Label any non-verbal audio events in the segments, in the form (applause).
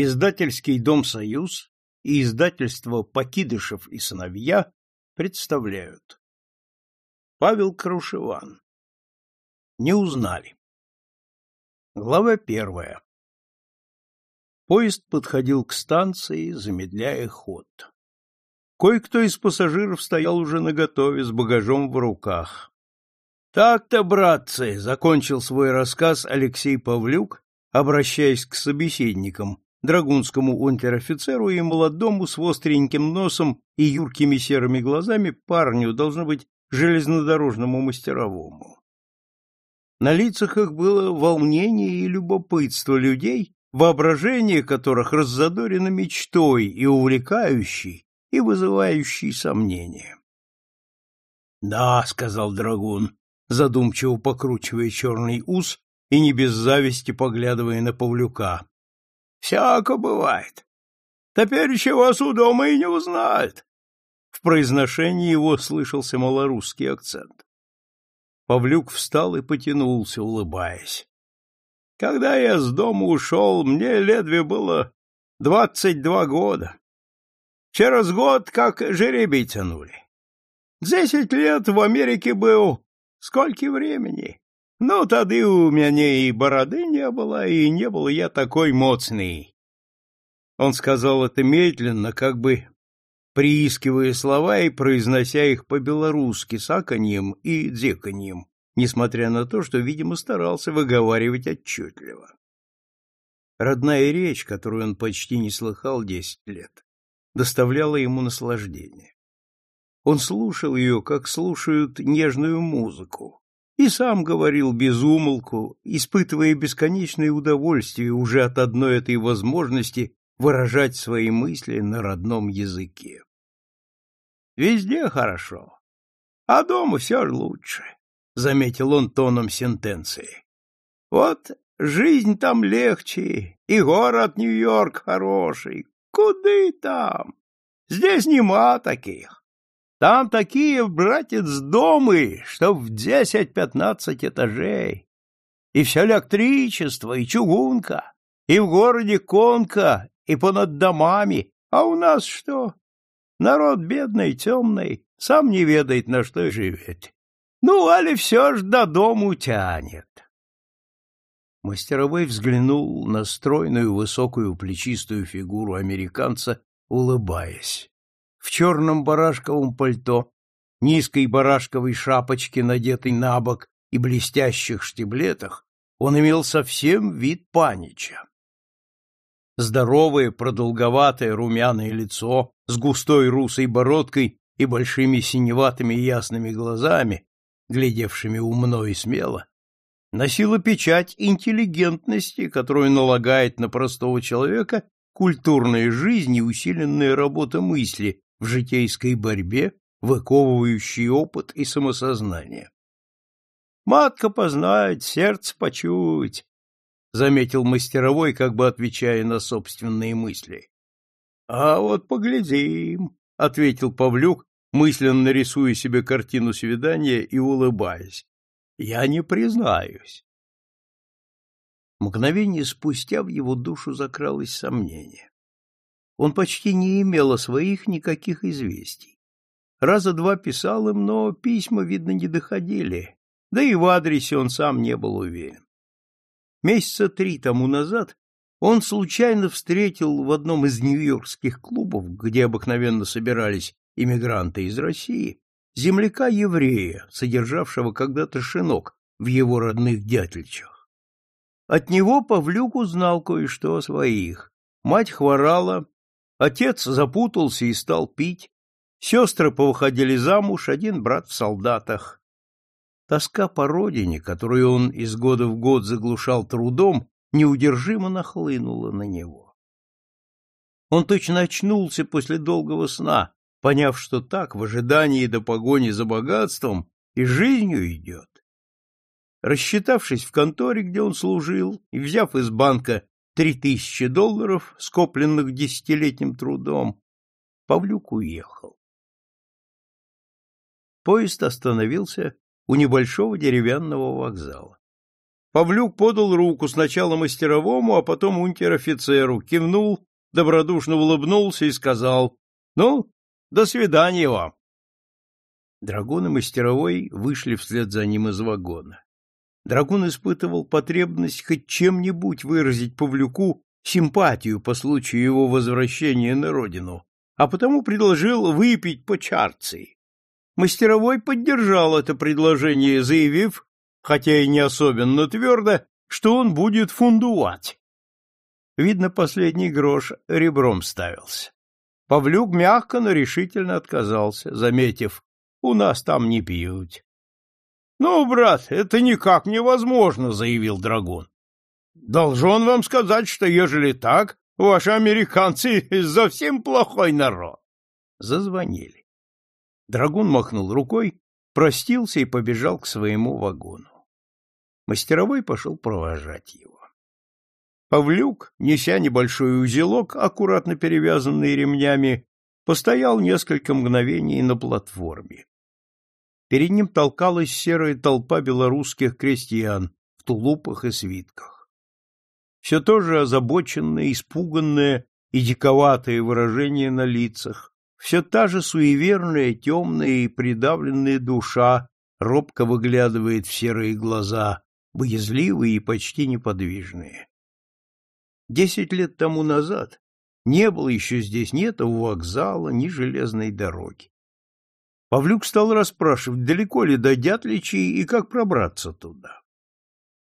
Издательский дом «Союз» и издательство «Покидышев и сыновья» представляют. Павел Крушеван. Не узнали. Глава первая. Поезд подходил к станции, замедляя ход. Кое-кто из пассажиров стоял уже наготове с багажом в руках. Так-то, братцы, закончил свой рассказ Алексей Павлюк, обращаясь к собеседникам, драгунскому унтер-офицеру и молодому с остреньким носом и юркими серыми глазами парню, должно быть, железнодорожному мастеровому. На лицах их было волнение и любопытство людей, воображение которых раззадорено мечтой и увлекающей, и вызывающей сомнения. — Да, — сказал драгун, задумчиво покручивая черный ус и не без зависти поглядывая на Павлюка. Всяко бывает. Теперь еще вас у дома и не узнают. В произношении его слышался малорусский акцент. Павлюк встал и потянулся, улыбаясь. Когда я с дома ушел, мне ледве было двадцать два года. Через год как жеребий тянули. Десять лет в Америке был. Сколько времени? Ну, тады у меня и бороды не было, и не был я такой моцный. Он сказал это медленно, как бы приискивая слова и произнося их по-белорусски с аканьем и дзеканьем, несмотря на то, что, видимо, старался выговаривать отчетливо. Родная речь, которую он почти не слыхал десять лет, доставляла ему наслаждение. Он слушал ее, как слушают нежную музыку, и сам говорил без умолку, испытывая бесконечное удовольствие уже от одной этой возможности выражать свои мысли на родном языке. Везде хорошо, а дома все лучше, заметил он тоном сентенции. Вот жизнь там легче, и город Нью-Йорк хороший. Куды там? Здесь нема таких. Там такие, братец, домы, что в десять-пятнадцать этажей. И все электричество, и чугунка, и в городе конка, и понад домами. А у нас что? Народ бедный, темный, сам не ведает, на что живет. Ну, али все ж до дому тянет. Мастеровой взглянул на стройную, высокую, плечистую фигуру американца, улыбаясь в черном барашковом пальто, низкой барашковой шапочке, надетой на бок, и блестящих штиблетах, он имел совсем вид панича. Здоровое, продолговатое, румяное лицо с густой русой бородкой и большими синеватыми ясными глазами, глядевшими умно и смело, носило печать интеллигентности, которую налагает на простого человека культурная жизнь и усиленная работа мысли, в житейской борьбе, выковывающий опыт и самосознание. Матка познать, сердце почуять, заметил мастеровой, как бы отвечая на собственные мысли. А вот поглядим, ответил Павлюк, мысленно рисуя себе картину свидания и улыбаясь. Я не признаюсь. Мгновение спустя в его душу закралось сомнение он почти не имел о своих никаких известий. Раза два писал им, но письма, видно, не доходили, да и в адресе он сам не был уверен. Месяца три тому назад он случайно встретил в одном из нью-йоркских клубов, где обыкновенно собирались иммигранты из России, земляка-еврея, содержавшего когда-то шинок в его родных дятельчах. От него Павлюк узнал кое-что о своих. Мать хворала, Отец запутался и стал пить, сестры повыходили замуж, один брат в солдатах. Тоска по родине, которую он из года в год заглушал трудом, неудержимо нахлынула на него. Он точно очнулся после долгого сна, поняв, что так, в ожидании до погони за богатством, и жизнью идет. Рассчитавшись в конторе, где он служил, и взяв из банка три тысячи долларов, скопленных десятилетним трудом, Павлюк уехал. Поезд остановился у небольшого деревянного вокзала. Павлюк подал руку сначала мастеровому, а потом унтер-офицеру, кивнул, добродушно улыбнулся и сказал, «Ну, до свидания вам». Драгун и мастеровой вышли вслед за ним из вагона. Драгун испытывал потребность хоть чем-нибудь выразить Павлюку симпатию по случаю его возвращения на родину, а потому предложил выпить по чарции. Мастеровой поддержал это предложение, заявив, хотя и не особенно твердо, что он будет фундовать. Видно, последний грош ребром ставился. Павлюк мягко, но решительно отказался, заметив, у нас там не пьют. — Ну, брат, это никак невозможно, — заявил Драгун. — Должен вам сказать, что ежели так, ваши американцы (laughs) совсем плохой народ. Зазвонили. Драгун махнул рукой, простился и побежал к своему вагону. Мастеровой пошел провожать его. Павлюк, неся небольшой узелок, аккуратно перевязанный ремнями, постоял несколько мгновений на платформе. Перед ним толкалась серая толпа белорусских крестьян в тулупах и свитках. Все то же озабоченное, испуганное и диковатое выражение на лицах, все та же суеверная, темная и придавленная душа робко выглядывает в серые глаза, боязливые и почти неподвижные. Десять лет тому назад не было еще здесь ни этого вокзала, ни железной дороги. Павлюк стал расспрашивать, далеко ли до Дятличей и как пробраться туда.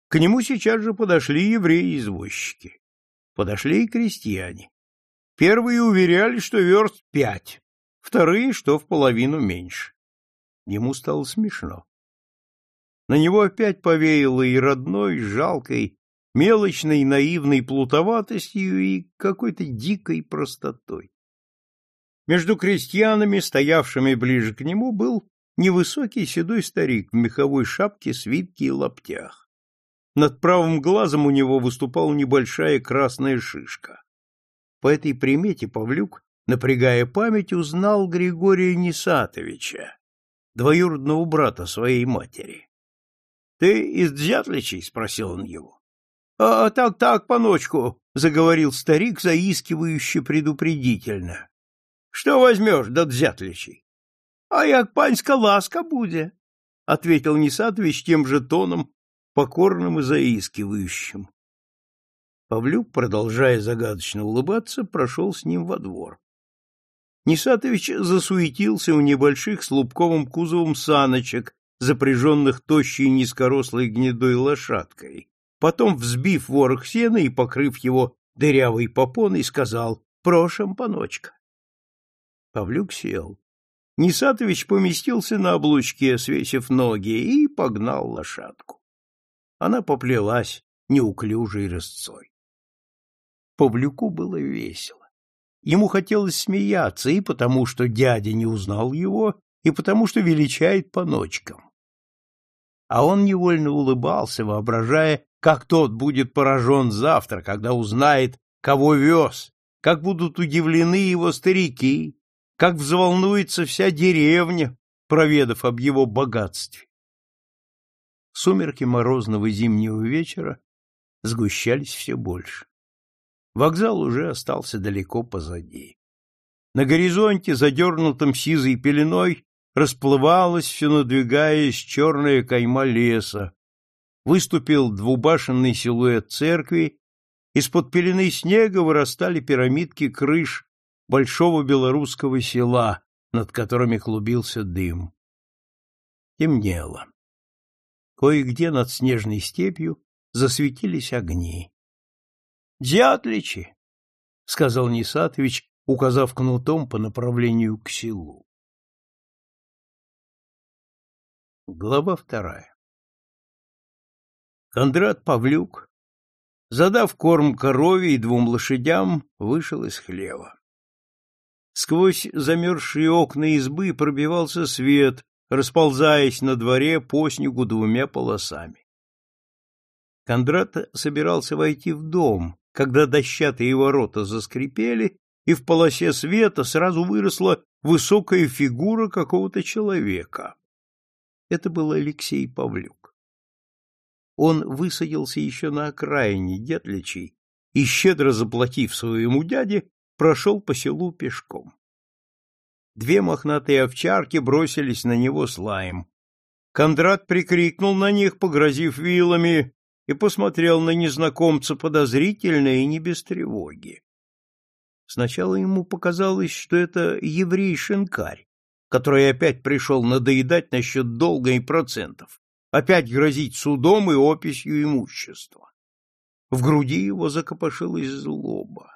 К нему сейчас же подошли евреи-извозчики. Подошли и крестьяне. Первые уверяли, что верст пять, вторые, что в половину меньше. Ему стало смешно. На него опять повеяло и родной, жалкой, мелочной, наивной плутоватостью и какой-то дикой простотой. Между крестьянами, стоявшими ближе к нему, был невысокий седой старик в меховой шапке, свитке и лаптях. Над правым глазом у него выступала небольшая красная шишка. По этой примете Павлюк, напрягая память, узнал Григория Несатовича, двоюродного брата своей матери. — Ты из Дзятличей? — спросил он его. — А так, так, паночку, — заговорил старик, заискивающе предупредительно. — Что возьмешь до Дзятличей? — А як паньска ласка буде, — ответил Несатович тем же тоном, покорным и заискивающим. Павлюк, продолжая загадочно улыбаться, прошел с ним во двор. Несатович засуетился у небольших с лубковым кузовом саночек, запряженных тощей низкорослой гнедой лошадкой. Потом, взбив ворох сена и покрыв его дырявой попоной, сказал «Прошем, паночка». Павлюк сел. Несатович поместился на облучке, свесив ноги, и погнал лошадку. Она поплелась неуклюжей рысцой. Павлюку было весело. Ему хотелось смеяться и потому, что дядя не узнал его, и потому, что величает по ночкам а он невольно улыбался, воображая, как тот будет поражен завтра, когда узнает, кого вез, как будут удивлены его старики, как взволнуется вся деревня, проведав об его богатстве. Сумерки морозного зимнего вечера сгущались все больше. Вокзал уже остался далеко позади. На горизонте, задернутом сизой пеленой, расплывалась, все надвигаясь, черная кайма леса. Выступил двубашенный силуэт церкви, из-под пелены снега вырастали пирамидки крыш большого белорусского села, над которыми клубился дым. Темнело. Кое-где над снежной степью засветились огни. — Дятличи! — сказал Несатович, указав кнутом по направлению к селу. Глава вторая Кондрат Павлюк, задав корм корове и двум лошадям, вышел из хлева. Сквозь замерзшие окна избы пробивался свет, расползаясь на дворе по снегу двумя полосами. Кондрат собирался войти в дом, когда дощатые ворота заскрипели, и в полосе света сразу выросла высокая фигура какого-то человека. Это был Алексей Павлюк. он высадился еще на окраине Детличей и, щедро заплатив своему дяде, прошел по селу пешком. Две мохнатые овчарки бросились на него с лаем. Кондрат прикрикнул на них, погрозив вилами, и посмотрел на незнакомца подозрительно и не без тревоги. Сначала ему показалось, что это еврей-шинкарь, который опять пришел надоедать насчет долга и процентов, опять грозить судом и описью имущества. В груди его закопошилась злоба.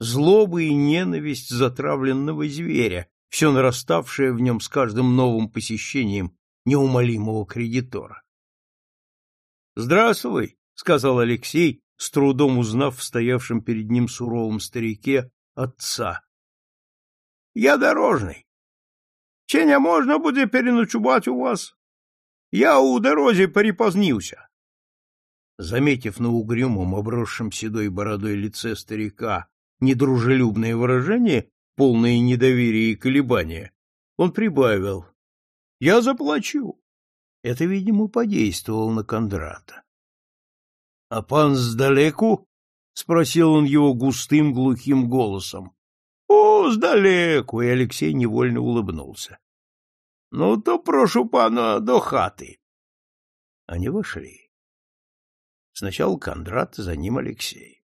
Злоба и ненависть затравленного зверя, все нараставшее в нем с каждым новым посещением неумолимого кредитора. «Здравствуй», — сказал Алексей, с трудом узнав в стоявшем перед ним суровом старике отца. «Я дорожный. Ченя можно будет переночевать у вас? Я у дороги перепозднился». Заметив на угрюмом, обросшем седой бородой лице старика недружелюбное выражение, полное недоверия и колебания, он прибавил. — Я заплачу. Это, видимо, подействовало на Кондрата. — А пан сдалеку? — спросил он его густым глухим голосом. — О, сдалеку! И Алексей невольно улыбнулся. — Ну, то прошу пана до хаты. Они вошли. Сначала Кондрат, за ним Алексей.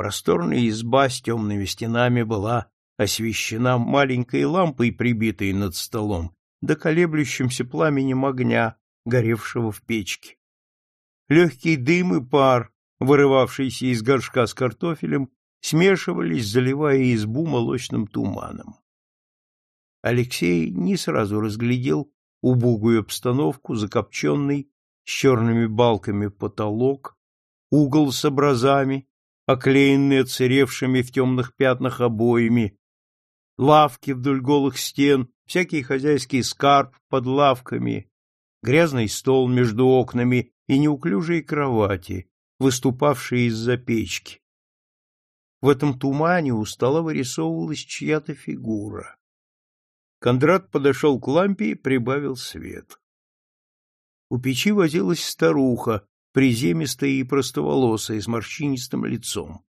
Просторная изба с темными стенами была освещена маленькой лампой, прибитой над столом, да колеблющимся пламенем огня, горевшего в печке. Легкий дым и пар, вырывавшийся из горшка с картофелем, смешивались, заливая избу молочным туманом. Алексей не сразу разглядел убогую обстановку, закопченный, с черными балками потолок, угол с образами, оклеенный отсыревшими в темных пятнах обоями, лавки вдоль голых стен, всякий хозяйский скарб под лавками, грязный стол между окнами и неуклюжие кровати, выступавшие из-за печки. В этом тумане у стола вырисовывалась чья-то фигура. Кондрат подошел к лампе и прибавил свет. У печи возилась старуха, приземистая и простоволосая, с морщинистым лицом.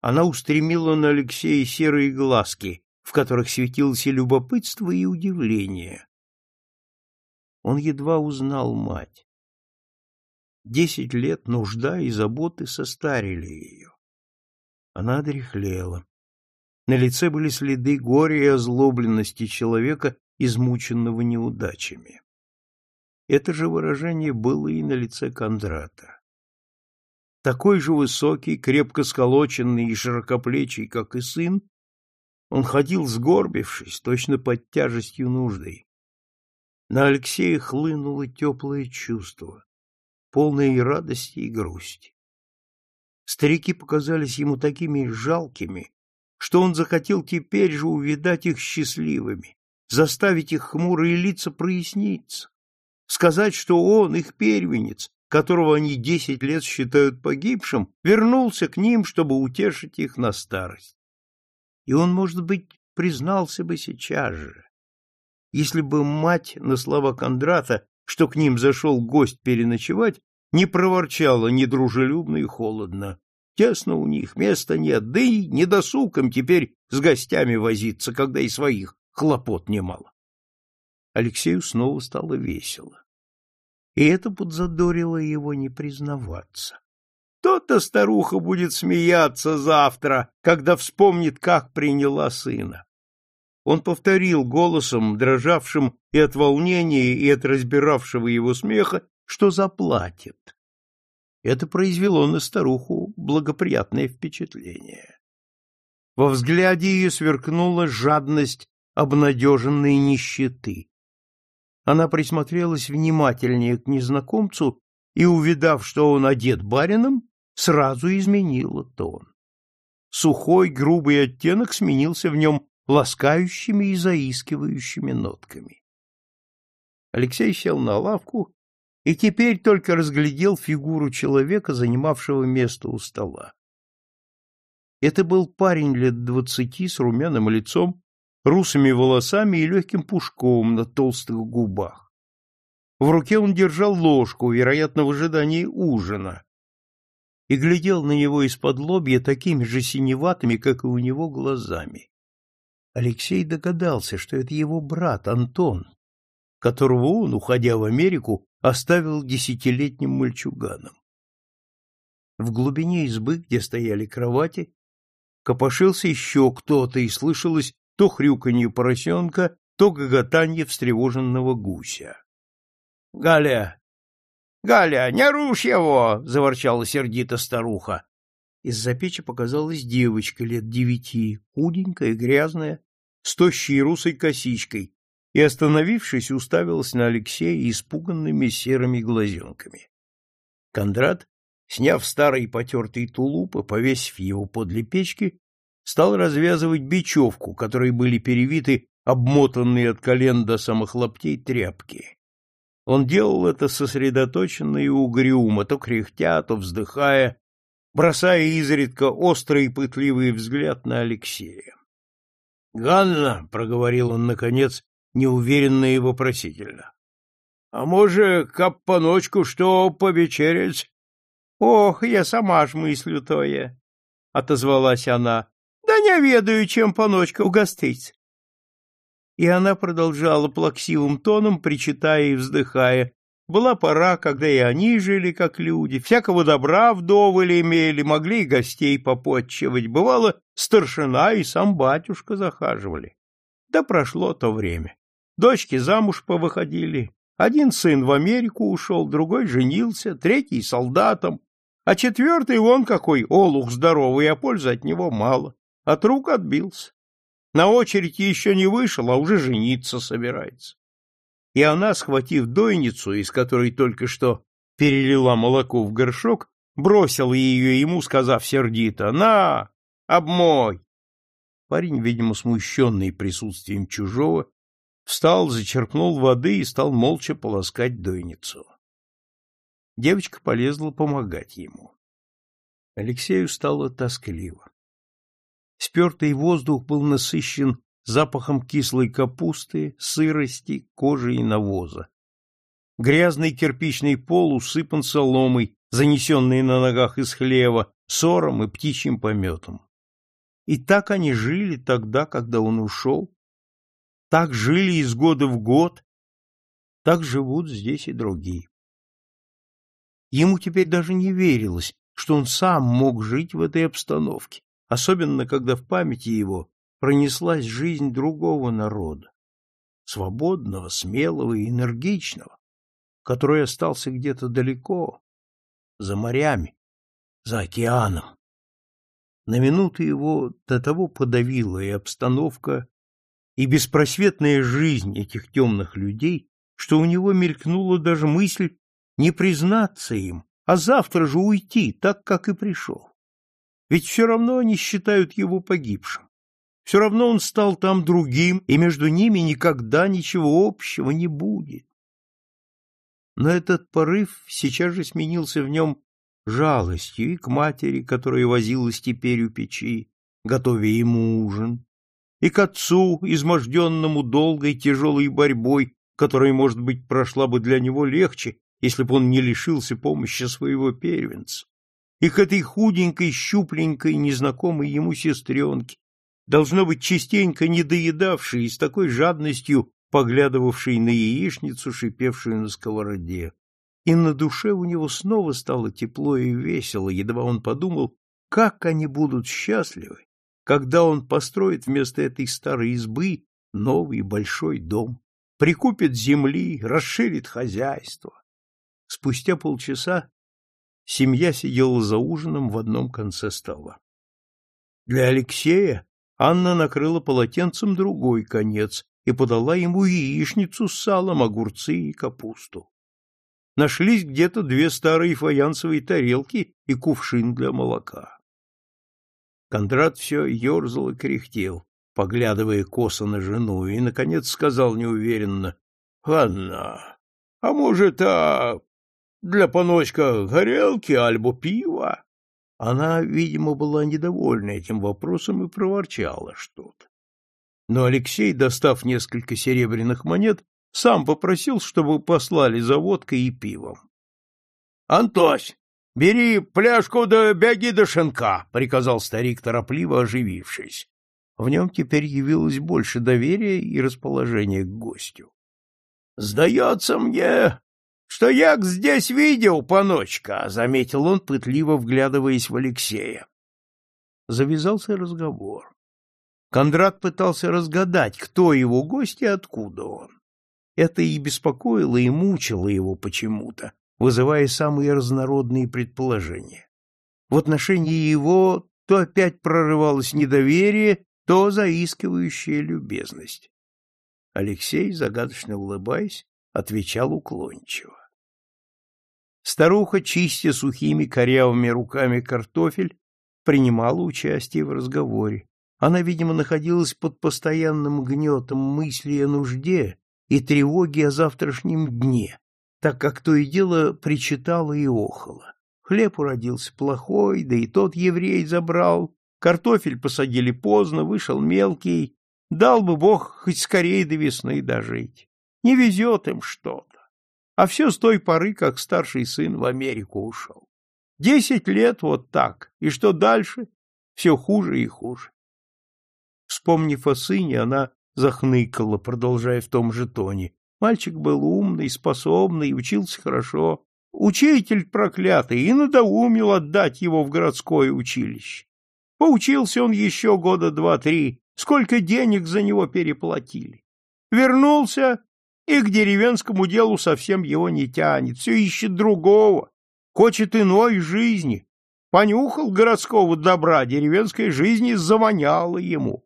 Она устремила на Алексея серые глазки, в которых светилось и любопытство, и удивление. Он едва узнал мать. Десять лет нужда и заботы состарили ее. Она одряхлела. На лице были следы горя и озлобленности человека, измученного неудачами. Это же выражение было и на лице Кондрата такой же высокий, крепко сколоченный и широкоплечий, как и сын, он ходил сгорбившись, точно под тяжестью нужды. На Алексея хлынуло теплое чувство, полное и радости, и грусти. Старики показались ему такими жалкими, что он захотел теперь же увидать их счастливыми, заставить их хмурые лица проясниться, сказать, что он, их первенец, которого они десять лет считают погибшим, вернулся к ним, чтобы утешить их на старость. И он, может быть, признался бы сейчас же, если бы мать на слова Кондрата, что к ним зашел гость переночевать, не проворчала недружелюбно и холодно. Тесно у них, места нет, да и недосуком теперь с гостями возиться, когда и своих хлопот немало. Алексею снова стало весело и это подзадорило его не признаваться. То-то старуха будет смеяться завтра, когда вспомнит, как приняла сына. Он повторил голосом, дрожавшим и от волнения, и от разбиравшего его смеха, что заплатит. Это произвело на старуху благоприятное впечатление. Во взгляде ее сверкнула жадность обнадеженной нищеты. Она присмотрелась внимательнее к незнакомцу и, увидав, что он одет барином, сразу изменила тон. Сухой, грубый оттенок сменился в нем ласкающими и заискивающими нотками. Алексей сел на лавку и теперь только разглядел фигуру человека, занимавшего место у стола. Это был парень лет двадцати с румяным лицом русыми волосами и легким пушком на толстых губах. В руке он держал ложку, вероятно, в ожидании ужина, и глядел на него из-под лобья такими же синеватыми, как и у него, глазами. Алексей догадался, что это его брат Антон, которого он, уходя в Америку, оставил десятилетним мальчуганом. В глубине избы, где стояли кровати, копошился еще кто-то, и слышалось то хрюканье поросенка, то гоготанье встревоженного гуся. — Галя! Галя, не рушь его! — заворчала сердито старуха. Из-за печи показалась девочка лет девяти, худенькая, грязная, с тощей русой косичкой, и, остановившись, уставилась на Алексея испуганными серыми глазенками. Кондрат, сняв старый потертый тулуп и повесив его подле печки, стал развязывать бечевку, которой были перевиты обмотанные от колен до самых локтей тряпки. Он делал это сосредоточенно и угрюмо, то кряхтя, то вздыхая, бросая изредка острый и пытливый взгляд на Алексея. — Ганна, — проговорил он, наконец, неуверенно и вопросительно. — А может, кап по ночку что повечерять? — Ох, я сама ж мыслю тое, — отозвалась она. — Да не ведаю, чем по ночку угостить. И она продолжала плаксивым тоном, причитая и вздыхая. Была пора, когда и они жили как люди, всякого добра вдоволь имели, могли и гостей попотчевать. Бывало, старшина и сам батюшка захаживали. Да прошло то время. Дочки замуж повыходили. Один сын в Америку ушел, другой женился, третий солдатом, а четвертый вон какой олух здоровый, а пользы от него мало. От рук отбился. На очередь еще не вышел, а уже жениться собирается. И она, схватив дойницу, из которой только что перелила молоко в горшок, бросила ее ему, сказав сердито «На, обмой!» Парень, видимо, смущенный присутствием чужого, встал, зачерпнул воды и стал молча полоскать дойницу. Девочка полезла помогать ему. Алексею стало тоскливо. Спертый воздух был насыщен запахом кислой капусты, сырости, кожи и навоза. Грязный кирпичный пол усыпан соломой, занесенной на ногах из хлева, сором и птичьим пометом. И так они жили тогда, когда он ушел, так жили из года в год, так живут здесь и другие. Ему теперь даже не верилось, что он сам мог жить в этой обстановке, особенно когда в памяти его пронеслась жизнь другого народа, свободного, смелого и энергичного, который остался где-то далеко, за морями, за океаном. На минуту его до того подавила и обстановка, и беспросветная жизнь этих темных людей, что у него мелькнула даже мысль не признаться им, а завтра же уйти, так, как и пришел. Ведь все равно они считают его погибшим. Все равно он стал там другим, и между ними никогда ничего общего не будет. Но этот порыв сейчас же сменился в нем жалостью и к матери, которая возилась теперь у печи, готовя ему ужин, и к отцу, изможденному долгой тяжелой борьбой, которая, может быть, прошла бы для него легче, если бы он не лишился помощи своего первенца и к этой худенькой, щупленькой, незнакомой ему сестренке, должно быть частенько недоедавшей и с такой жадностью поглядывавшей на яичницу, шипевшую на сковороде. И на душе у него снова стало тепло и весело, едва он подумал, как они будут счастливы, когда он построит вместо этой старой избы новый большой дом, прикупит земли, расширит хозяйство. Спустя полчаса Семья сидела за ужином в одном конце стола. Для Алексея Анна накрыла полотенцем другой конец и подала ему яичницу с салом, огурцы и капусту. Нашлись где-то две старые фаянсовые тарелки и кувшин для молока. Кондрат все ерзал и кряхтел, поглядывая косо на жену, и, наконец, сказал неуверенно, — Анна, а может, а для паночка горелки альбо пива. Она, видимо, была недовольна этим вопросом и проворчала что-то. Но Алексей, достав несколько серебряных монет, Сам попросил, чтобы послали за водкой и пивом. — Антось, бери пляжку да беги до шинка, — приказал старик, торопливо оживившись. В нем теперь явилось больше доверия и расположения к гостю. — Сдается мне, что я здесь видел, паночка, — заметил он, пытливо вглядываясь в Алексея. Завязался разговор. Кондрат пытался разгадать, кто его гость и откуда он. Это и беспокоило, и мучило его почему-то, вызывая самые разнородные предположения. В отношении его то опять прорывалось недоверие, то заискивающая любезность. Алексей, загадочно улыбаясь, отвечал уклончиво. Старуха, чистя сухими корявыми руками картофель, принимала участие в разговоре. Она, видимо, находилась под постоянным гнетом мысли о нужде и тревоги о завтрашнем дне, так как то и дело причитала и охала. Хлеб уродился плохой, да и тот еврей забрал, картофель посадили поздно, вышел мелкий, дал бы Бог хоть скорее до весны дожить. Не везет им что-то. А все с той поры, как старший сын в Америку ушел. Десять лет вот так, и что дальше? Все хуже и хуже. Вспомнив о сыне, она захныкала, продолжая в том же тоне. Мальчик был умный, способный, учился хорошо. Учитель проклятый и надоумил отдать его в городское училище. Поучился он еще года два-три, сколько денег за него переплатили. Вернулся, и к деревенскому делу совсем его не тянет, все ищет другого, хочет иной жизни. Понюхал городского добра, деревенской жизни заманяла ему.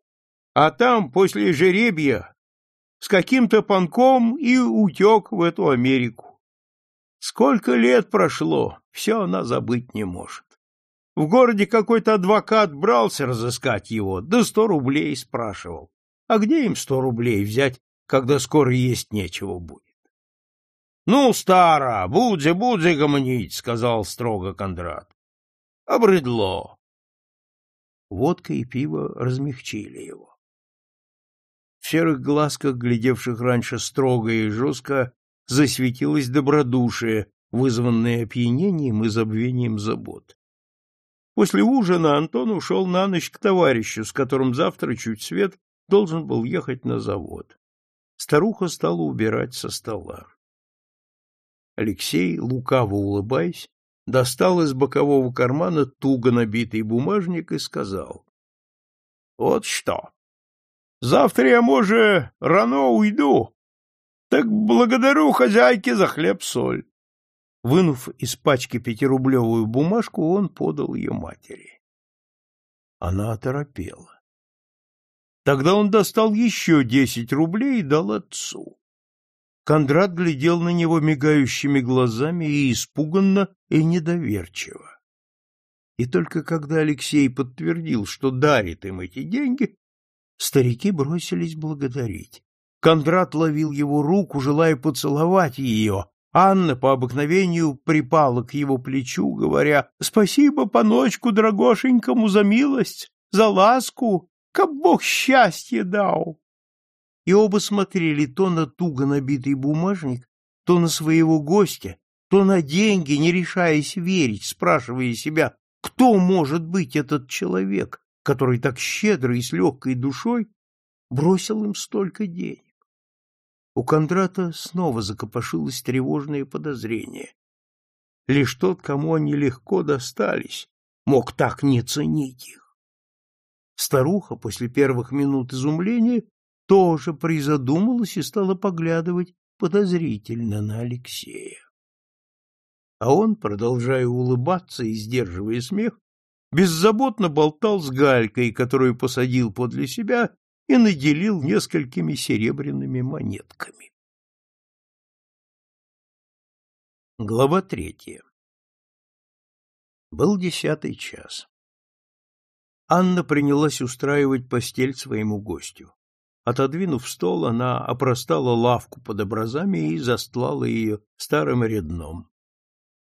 А там, после жеребья, с каким-то панком и утек в эту Америку. Сколько лет прошло, все она забыть не может. В городе какой-то адвокат брался разыскать его, да сто рублей спрашивал. А где им сто рублей взять, когда скоро есть нечего будет? — Ну, стара, будзе, будзе гомонить, — сказал строго Кондрат. — Обрыдло. Водка и пиво размягчили его. В серых глазках, глядевших раньше строго и жестко, засветилось добродушие, вызванное опьянением и забвением забот. После ужина Антон ушел на ночь к товарищу, с которым завтра чуть свет должен был ехать на завод. Старуха стала убирать со стола. Алексей, лукаво улыбаясь, достал из бокового кармана туго набитый бумажник и сказал. — Вот что. Завтра я, може, рано уйду. Так благодарю хозяйке за хлеб-соль. Вынув из пачки пятирублевую бумажку, он подал ее матери. Она оторопела. Тогда он достал еще десять рублей и дал отцу. Кондрат глядел на него мигающими глазами и испуганно, и недоверчиво. И только когда Алексей подтвердил, что дарит им эти деньги, Старики бросились благодарить. Кондрат ловил его руку, желая поцеловать ее. Анна по обыкновению припала к его плечу, говоря «Спасибо, паночку драгошенькому, за милость, за ласку, как Бог счастье дал!» И оба смотрели то на туго набитый бумажник, то на своего гостя, то на деньги, не решаясь верить, спрашивая себя, кто может быть этот человек, который так щедро и с легкой душой бросил им столько денег. У Кондрата снова закопошилось тревожное подозрение. Лишь тот, кому они легко достались, мог так не ценить их. Старуха после первых минут изумления тоже призадумалась и стала поглядывать подозрительно на Алексея. А он, продолжая улыбаться и сдерживая смех, беззаботно болтал с Галькой, которую посадил подле себя и наделил несколькими серебряными монетками. Глава третья Был десятый час. Анна принялась устраивать постель своему гостю. Отодвинув стол, она опростала лавку под образами и застлала ее старым рядном.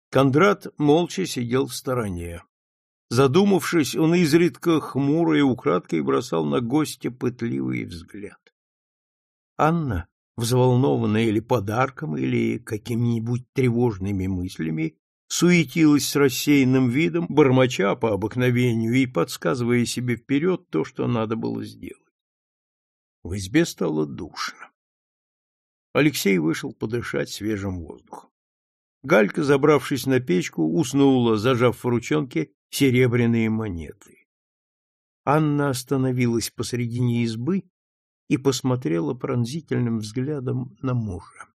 Кондрат молча сидел в стороне. Задумавшись, он изредка хмуро и украдкой бросал на гостя пытливый взгляд. Анна, взволнованная или подарком, или какими-нибудь тревожными мыслями, суетилась с рассеянным видом, бормоча по обыкновению и подсказывая себе вперед то, что надо было сделать. В избе стало душно. Алексей вышел подышать свежим воздухом. Галька, забравшись на печку, уснула, зажав в ручонке серебряные монеты. Анна остановилась посредине избы и посмотрела пронзительным взглядом на мужа.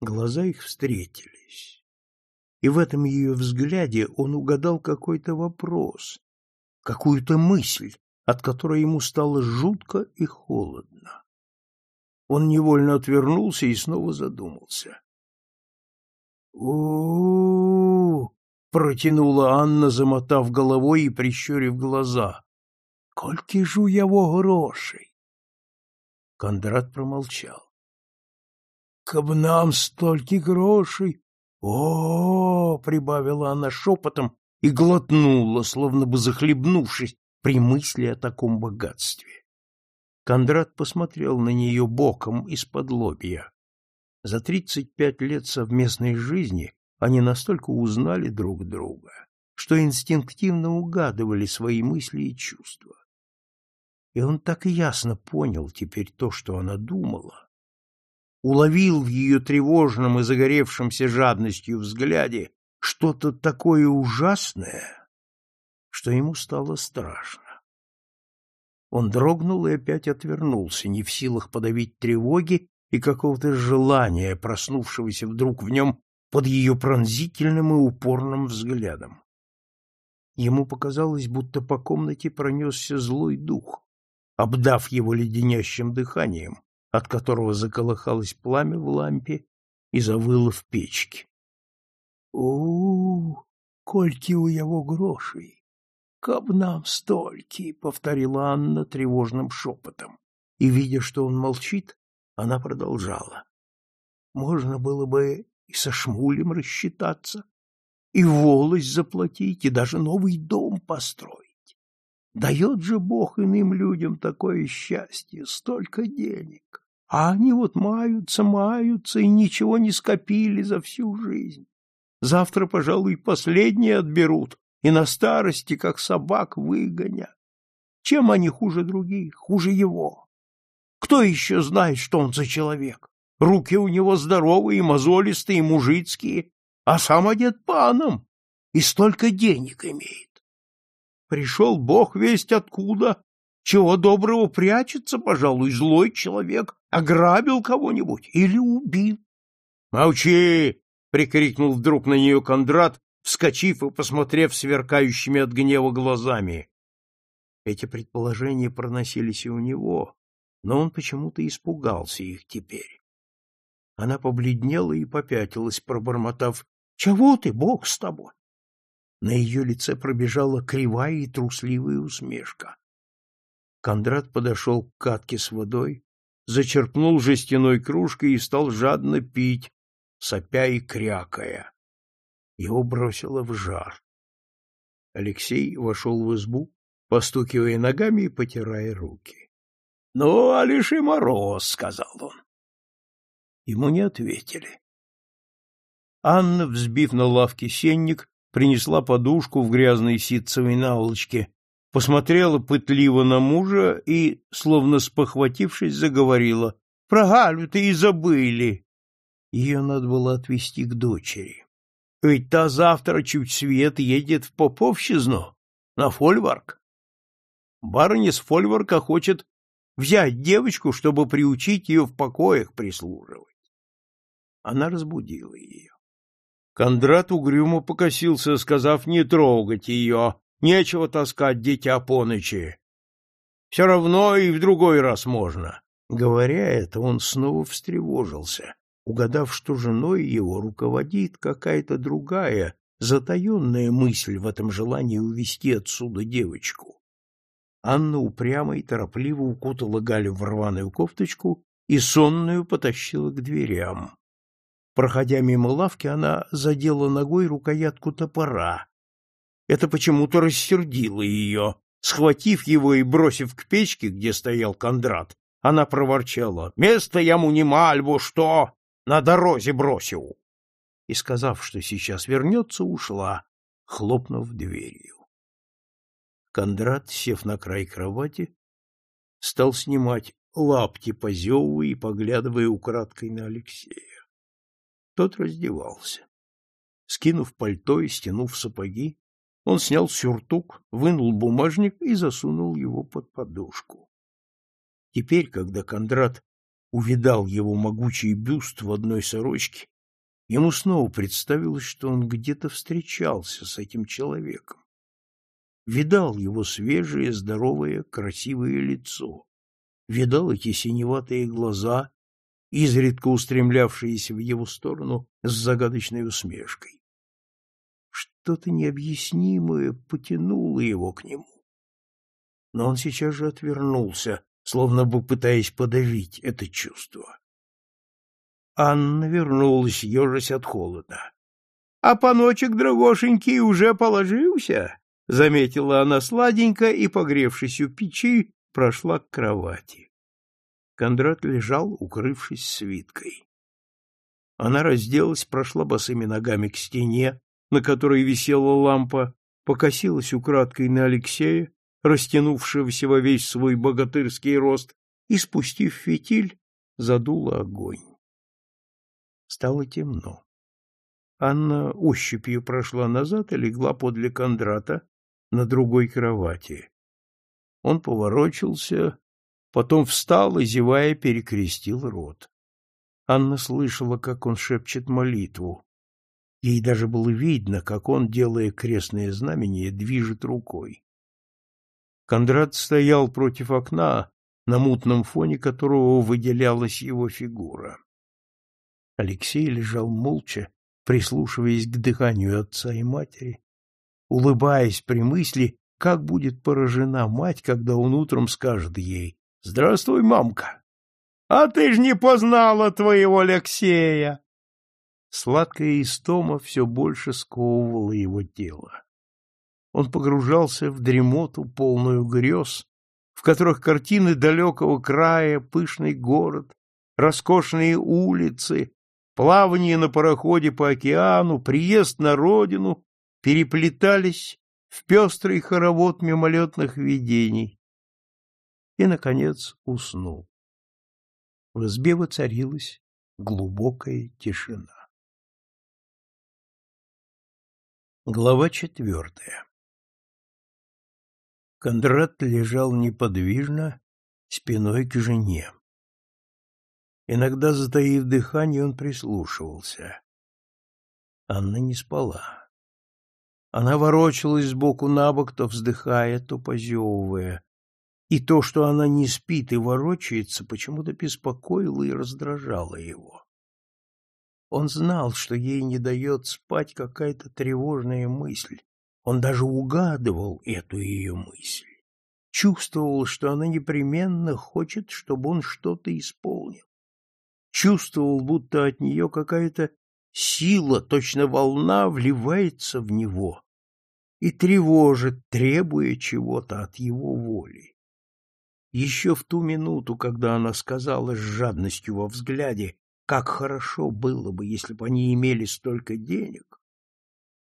Глаза их встретились и в этом ее взгляде он угадал какой-то вопрос, какую-то мысль, от которой ему стало жутко и холодно. Он невольно отвернулся и снова задумался. у, -у, -у протянула Анна, замотав головой и прищурив глаза. «Кольки ж у его грошей?» Кондрат промолчал. «Каб нам стольки грошей, о, прибавила она шепотом и глотнула, словно бы захлебнувшись при мысли о таком богатстве. Кондрат посмотрел на нее боком из-под лобья. За тридцать пять лет совместной жизни они настолько узнали друг друга, что инстинктивно угадывали свои мысли и чувства. И он так ясно понял теперь то, что она думала, уловил в ее тревожном и загоревшемся жадностью взгляде что-то такое ужасное, что ему стало страшно. Он дрогнул и опять отвернулся, не в силах подавить тревоги и какого-то желания, проснувшегося вдруг в нем под ее пронзительным и упорным взглядом. Ему показалось, будто по комнате пронесся злой дух, обдав его леденящим дыханием, от которого заколыхалось пламя в лампе и завыло в печке. у, -у кольки у его грошей! Каб нам стольки! — повторила Анна тревожным шепотом. И, видя, что он молчит, она продолжала. Можно было бы и со Шмулем рассчитаться, и волость заплатить, и даже новый дом построить. Дает же Бог иным людям такое счастье, столько денег. А они вот маются, маются и ничего не скопили за всю жизнь. Завтра, пожалуй, последние отберут и на старости, как собак, выгонят. Чем они хуже других, хуже его? Кто еще знает, что он за человек? Руки у него здоровые, мозолистые, мужицкие, а сам одет паном и столько денег имеет. Пришел бог весть откуда, чего доброго прячется, пожалуй, злой человек, ограбил кого-нибудь или убил. «Молчи!» — прикрикнул вдруг на нее Кондрат, вскочив и посмотрев сверкающими от гнева глазами. Эти предположения проносились и у него, но он почему-то испугался их теперь. Она побледнела и попятилась, пробормотав «Чего ты, Бог с тобой?» На ее лице пробежала кривая и трусливая усмешка. Кондрат подошел к катке с водой, зачерпнул жестяной кружкой и стал жадно пить, сопя и крякая. Его бросило в жар. Алексей вошел в избу, постукивая ногами и потирая руки. — Ну, а лишь и мороз, — сказал он. Ему не ответили. Анна, взбив на лавке сенник, принесла подушку в грязной ситцевой наволочке посмотрела пытливо на мужа и, словно спохватившись, заговорила. — Про Галю-то и забыли. Ее надо было отвезти к дочери. Ведь та завтра чуть свет едет в Поповщизну, на фольварк. Барыня с фольварка хочет взять девочку, чтобы приучить ее в покоях прислуживать. Она разбудила ее. Кондрат угрюмо покосился, сказав не трогать ее, Нечего таскать дитя по ночи. Все равно и в другой раз можно. Говоря это, он снова встревожился, угадав, что женой его руководит какая-то другая, затаенная мысль в этом желании увести отсюда девочку. Анна упрямо и торопливо укутала Галю в рваную кофточку и сонную потащила к дверям. Проходя мимо лавки, она задела ногой рукоятку топора, это почему-то рассердило ее. Схватив его и бросив к печке, где стоял Кондрат, Она проворчала. «Место яму не мальбу, что на дорозе бросил!» И, сказав, что сейчас вернется, ушла, хлопнув дверью. Кондрат, сев на край кровати, стал снимать лапти, позевывая и поглядывая украдкой на Алексея. Тот раздевался. Скинув пальто и стянув сапоги, он снял сюртук, вынул бумажник и засунул его под подушку. Теперь, когда Кондрат увидал его могучий бюст в одной сорочке, ему снова представилось, что он где-то встречался с этим человеком. Видал его свежее, здоровое, красивое лицо. Видал эти синеватые глаза, изредка устремлявшиеся в его сторону с загадочной усмешкой. Что-то необъяснимое потянуло его к нему. Но он сейчас же отвернулся, словно бы пытаясь подавить это чувство. Анна вернулась, ежась от холода. — А паночек драгошенький уже положился? — заметила она сладенько и, погревшись у печи, прошла к кровати. Кондрат лежал, укрывшись свиткой. Она разделась, прошла босыми ногами к стене, на которой висела лампа, покосилась украдкой на Алексея, растянувшегося во весь свой богатырский рост, и, спустив фитиль, задула огонь. Стало темно. Анна ощупью прошла назад и легла подле Кондрата на другой кровати. Он поворочился, потом встал и, зевая, перекрестил рот. Анна слышала, как он шепчет молитву. Ей даже было видно, как он, делая крестное знамение, движет рукой. Кондрат стоял против окна, на мутном фоне которого выделялась его фигура. Алексей лежал молча, прислушиваясь к дыханию отца и матери, улыбаясь при мысли, как будет поражена мать, когда он утром скажет ей «Здравствуй, мамка!» «А ты ж не познала твоего Алексея!» Сладкая истома все больше сковывала его тело. Он погружался в дремоту, полную грез, в которых картины далекого края, пышный город, роскошные улицы, плавание на пароходе по океану, приезд на родину переплетались в пестрый хоровод мимолетных видений. И, наконец, уснул. В избе воцарилась глубокая тишина. Глава четвертая Кондрат лежал неподвижно, спиной к жене. Иногда, затаив дыхание, он прислушивался. Анна не спала. Она ворочалась сбоку на бок, то вздыхая, то позевывая. И то, что она не спит и ворочается, почему-то беспокоило и раздражало его. Он знал, что ей не дает спать какая-то тревожная мысль. Он даже угадывал эту ее мысль. Чувствовал, что она непременно хочет, чтобы он что-то исполнил. Чувствовал, будто от нее какая-то сила, точно волна, вливается в него и тревожит, требуя чего-то от его воли. Еще в ту минуту, когда она сказала с жадностью во взгляде как хорошо было бы, если бы они имели столько денег,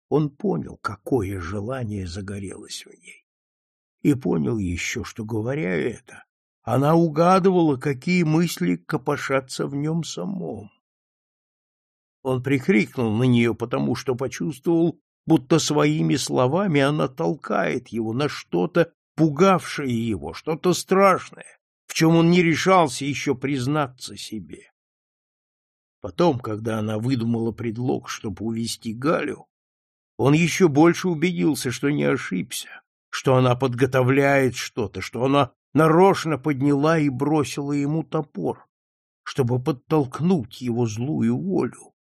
он понял, какое желание загорелось в ней. И понял еще, что, говоря это, она угадывала, какие мысли копошатся в нем самом. Он прикрикнул на нее, потому что почувствовал, будто своими словами она толкает его на что-то, пугавшее его, что-то страшное, в чем он не решался еще признаться себе. Потом, когда она выдумала предлог, чтобы увести Галю, он еще больше убедился, что не ошибся, что она подготовляет что-то, что она нарочно подняла и бросила ему топор, чтобы подтолкнуть его злую волю,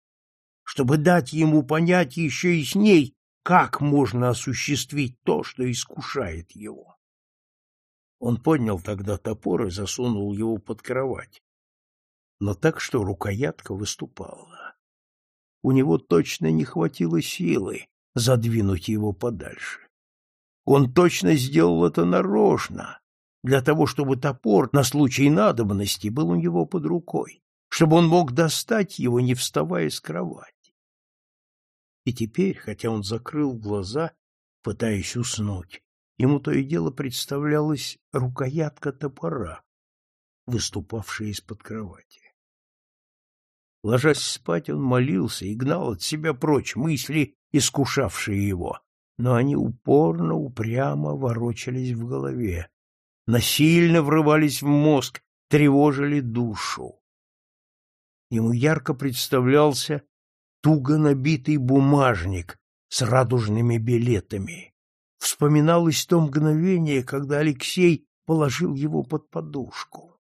чтобы дать ему понять еще и с ней, как можно осуществить то, что искушает его. Он поднял тогда топор и засунул его под кровать, но так, что рукоятка выступала. У него точно не хватило силы задвинуть его подальше. Он точно сделал это нарочно, для того, чтобы топор на случай надобности был у него под рукой, чтобы он мог достать его, не вставая с кровати. И теперь, хотя он закрыл глаза, пытаясь уснуть, ему то и дело представлялась рукоятка топора, выступавшая из-под кровати. Ложась спать, он молился и гнал от себя прочь мысли, искушавшие его, но они упорно, упрямо ворочались в голове, насильно врывались в мозг, тревожили душу. Ему ярко представлялся туго набитый бумажник с радужными билетами. Вспоминалось то мгновение, когда Алексей положил его под подушку.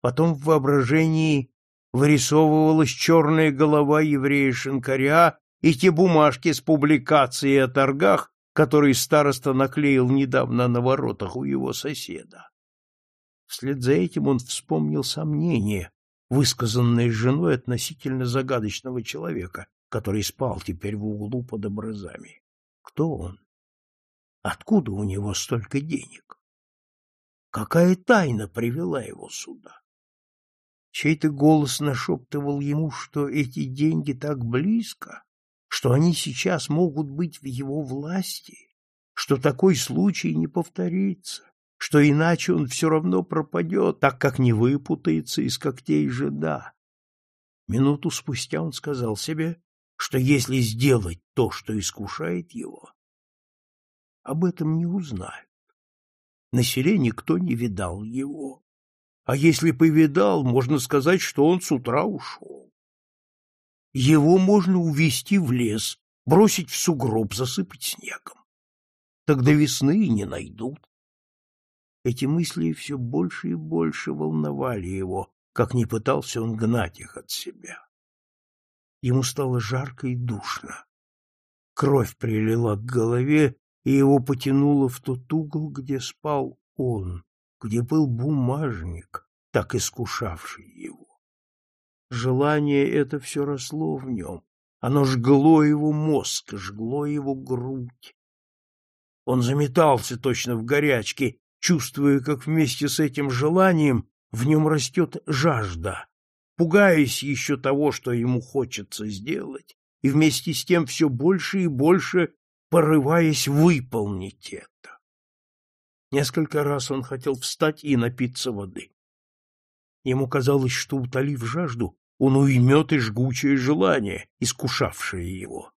Потом в воображении вырисовывалась черная голова еврея-шинкаря и те бумажки с публикацией о торгах, которые староста наклеил недавно на воротах у его соседа. Вслед за этим он вспомнил сомнения, высказанные женой относительно загадочного человека, который спал теперь в углу под образами. Кто он? Откуда у него столько денег? Какая тайна привела его сюда? Чей-то голос нашептывал ему, что эти деньги так близко, что они сейчас могут быть в его власти, что такой случай не повторится, что иначе он все равно пропадет, так как не выпутается из когтей жида. Минуту спустя он сказал себе, что если сделать то, что искушает его, об этом не узнают. На селе никто не видал его. А если повидал, можно сказать, что он с утра ушел. Его можно увести в лес, бросить в сугроб, засыпать снегом. Тогда весны и не найдут. Эти мысли все больше и больше волновали его, как не пытался он гнать их от себя. Ему стало жарко и душно. Кровь прилила к голове, и его потянуло в тот угол, где спал он, где был бумажник, так искушавший его. Желание это все росло в нем, оно жгло его мозг, жгло его грудь. Он заметался точно в горячке, чувствуя, как вместе с этим желанием в нем растет жажда, пугаясь еще того, что ему хочется сделать, и вместе с тем все больше и больше порываясь выполнить это. Несколько раз он хотел встать и напиться воды. Ему казалось, что, утолив жажду, он уймет и жгучее желание, искушавшее его.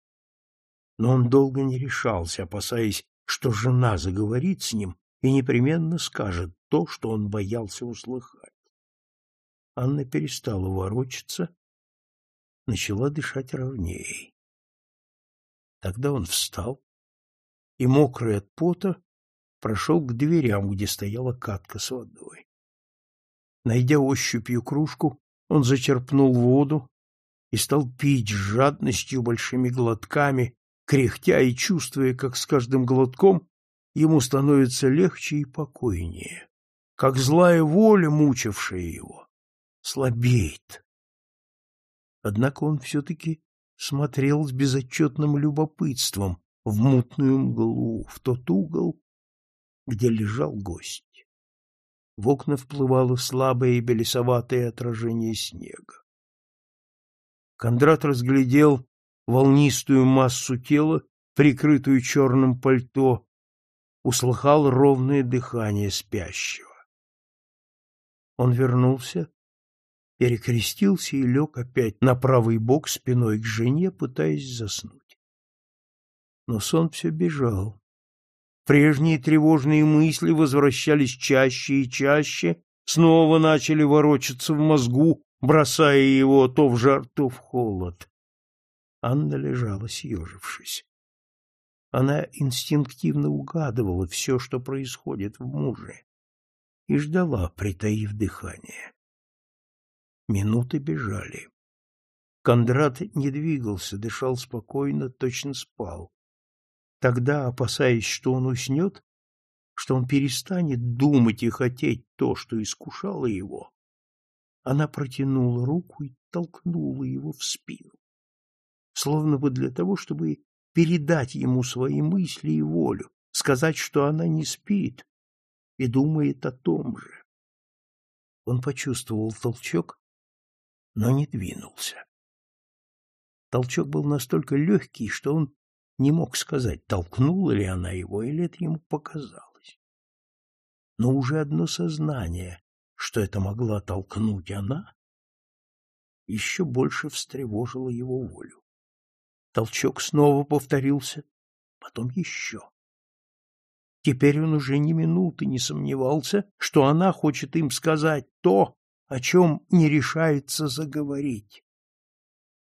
Но он долго не решался, опасаясь, что жена заговорит с ним и непременно скажет то, что он боялся услыхать. Анна перестала ворочаться, начала дышать ровнее. Тогда он встал и, мокрый от пота, прошел к дверям, где стояла катка с водой. Найдя ощупью кружку, он зачерпнул воду и стал пить с жадностью большими глотками, кряхтя и чувствуя, как с каждым глотком ему становится легче и покойнее, как злая воля, мучившая его, слабеет. Однако он все-таки смотрел с безотчетным любопытством в мутную мглу, в тот угол, где лежал гость. В окна вплывало слабое и белесоватое отражение снега. Кондрат разглядел волнистую массу тела, прикрытую черным пальто, услыхал ровное дыхание спящего. Он вернулся, перекрестился и лег опять на правый бок спиной к жене, пытаясь заснуть. Но сон все бежал. Прежние тревожные мысли возвращались чаще и чаще, снова начали ворочаться в мозгу, бросая его то в жар, то в холод. Анна лежала, съежившись. Она инстинктивно угадывала все, что происходит в муже, и ждала, притаив дыхание. Минуты бежали. Кондрат не двигался, дышал спокойно, точно спал. Тогда, опасаясь, что он уснет, что он перестанет думать и хотеть то, что искушало его, она протянула руку и толкнула его в спину, словно бы для того, чтобы передать ему свои мысли и волю, сказать, что она не спит, и думает о том же. Он почувствовал толчок, но не двинулся. Толчок был настолько легкий, что он не мог сказать, толкнула ли она его или это ему показалось. Но уже одно сознание, что это могла толкнуть она, еще больше встревожило его волю. Толчок снова повторился, потом еще. Теперь он уже ни минуты не сомневался, что она хочет им сказать то, о чем не решается заговорить.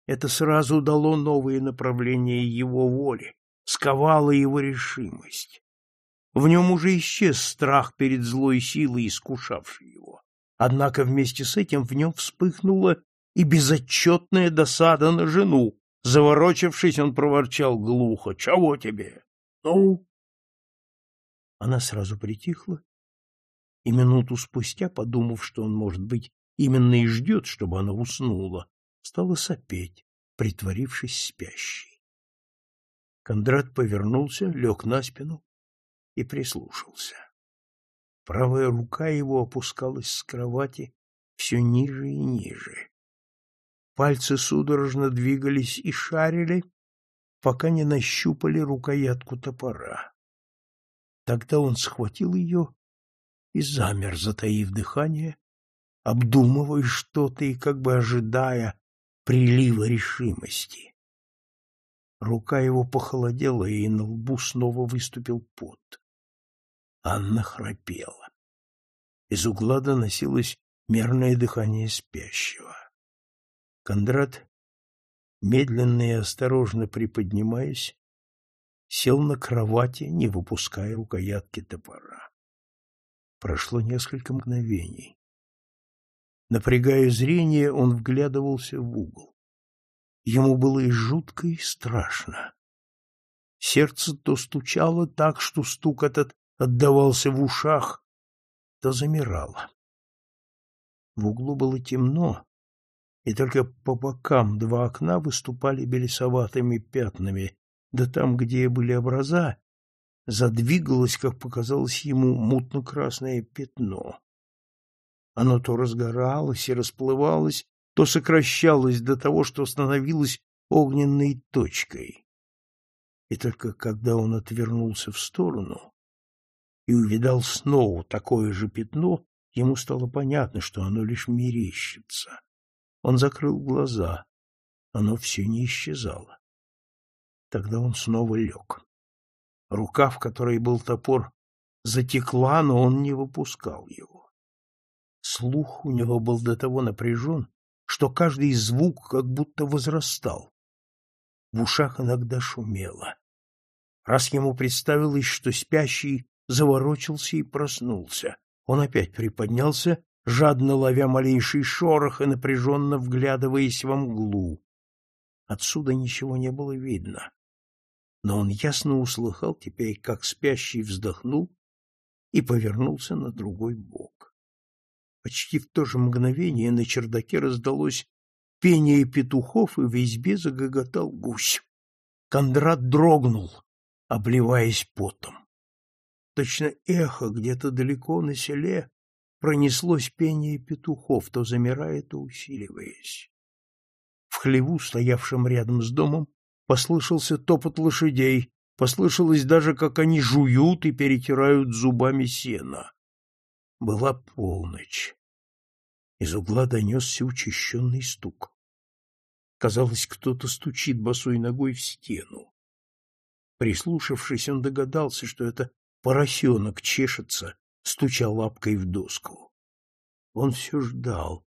Это сразу дало новые направления его воли, сковало его решимость. В нем уже исчез страх перед злой силой, искушавшей его. Однако вместе с этим в нем вспыхнула и безотчетная досада на жену. Заворочившись, он проворчал глухо. — Чего тебе? — Ну? Она сразу притихла, и минуту спустя, подумав, что он, может быть, именно и ждет, чтобы она уснула, стала сопеть, притворившись спящей. Кондрат повернулся, лег на спину и прислушался. Правая рука его опускалась с кровати все ниже и ниже. Пальцы судорожно двигались и шарили, пока не нащупали рукоятку топора. Тогда он схватил ее и замер, затаив дыхание, обдумывая что-то и как бы ожидая прилива решимости. Рука его похолодела, и на лбу снова выступил пот. Анна храпела. Из угла доносилось мерное дыхание спящего. Кондрат, медленно и осторожно приподнимаясь, сел на кровати, не выпуская рукоятки топора. Прошло несколько мгновений. Напрягая зрение, он вглядывался в угол. Ему было и жутко, и страшно. Сердце то стучало так, что стук этот отдавался в ушах, то замирало. В углу было темно, и только по бокам два окна выступали белесоватыми пятнами, да там, где были образа, задвигалось, как показалось ему, мутно-красное пятно. Оно то разгоралось и расплывалось, то сокращалось до того, что становилось огненной точкой. И только когда он отвернулся в сторону и увидал снова такое же пятно, ему стало понятно, что оно лишь мерещится. Он закрыл глаза. Оно все не исчезало. Тогда он снова лег. Рука, в которой был топор, затекла, но он не выпускал его. Слух у него был до того напряжен, что каждый звук как будто возрастал. В ушах иногда шумело. Раз ему представилось, что спящий заворочился и проснулся, он опять приподнялся, жадно ловя малейший шорох и напряженно вглядываясь во мглу. Отсюда ничего не было видно. Но он ясно услыхал теперь, как спящий вздохнул и повернулся на другой бок. Почти в то же мгновение на чердаке раздалось пение петухов, и в избе загоготал гусь. Кондрат дрогнул, обливаясь потом. Точно эхо где-то далеко на селе пронеслось пение петухов, то замирая, то усиливаясь. В хлеву, стоявшем рядом с домом, послышался топот лошадей, послышалось даже, как они жуют и перетирают зубами сено. Была полночь. Из угла донесся учащенный стук. Казалось, кто-то стучит босой ногой в стену. Прислушавшись, он догадался, что это поросенок чешется, стуча лапкой в доску. Он все ждал,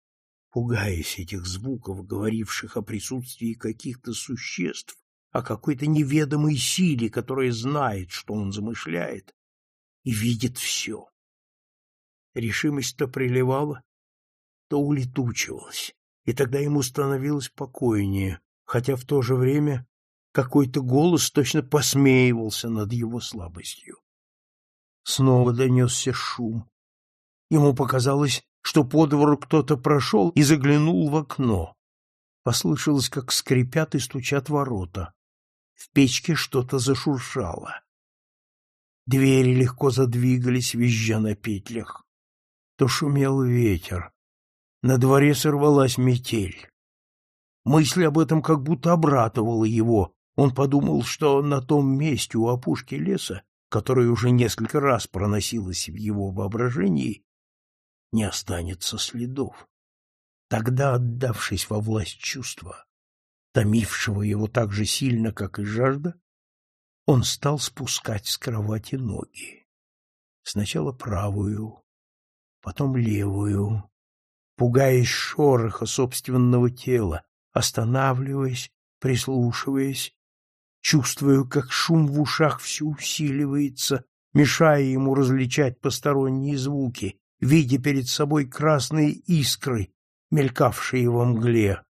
пугаясь этих звуков, говоривших о присутствии каких-то существ, о какой-то неведомой силе, которая знает, что он замышляет, и видит все. Решимость то приливала, то улетучивалась, и тогда ему становилось покойнее, хотя в то же время какой-то голос точно посмеивался над его слабостью. Снова донесся шум. Ему показалось, что по двору кто-то прошел и заглянул в окно. Послышалось, как скрипят и стучат ворота. В печке что-то зашуршало. Двери легко задвигались, визжа на петлях. То шумел ветер. На дворе сорвалась метель. Мысль об этом как будто обратовала его. Он подумал, что на том месте у опушки леса, которое уже несколько раз проносилось в его воображении, не останется следов. Тогда, отдавшись во власть чувства, томившего его так же сильно, как и жажда, он стал спускать с кровати ноги. Сначала правую, потом левую, пугаясь шороха собственного тела, останавливаясь, прислушиваясь, чувствуя, как шум в ушах все усиливается, мешая ему различать посторонние звуки, видя перед собой красные искры, мелькавшие во мгле.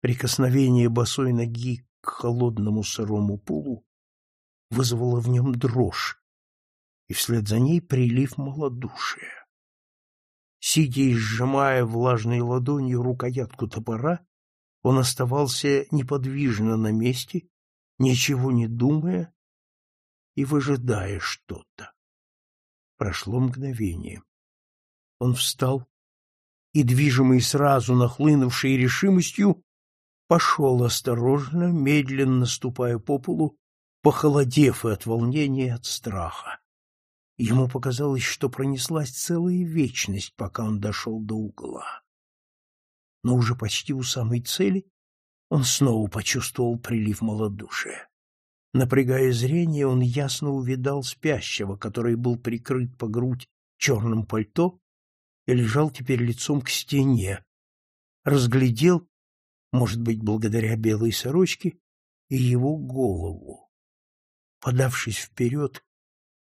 Прикосновение босой ноги к холодному сырому полу вызвало в нем дрожь, и вслед за ней прилив малодушия. Сидя и сжимая влажной ладонью рукоятку топора, он оставался неподвижно на месте, ничего не думая и выжидая что-то. Прошло мгновение. Он встал и, движимый сразу нахлынувшей решимостью, пошел осторожно, медленно ступая по полу, похолодев и от волнения, и от страха. Ему показалось, что пронеслась целая вечность, пока он дошел до угла. Но уже почти у самой цели он снова почувствовал прилив малодушия. Напрягая зрение, он ясно увидал спящего, который был прикрыт по грудь черным пальто и лежал теперь лицом к стене. Разглядел, может быть, благодаря белой сорочке, и его голову. Подавшись вперед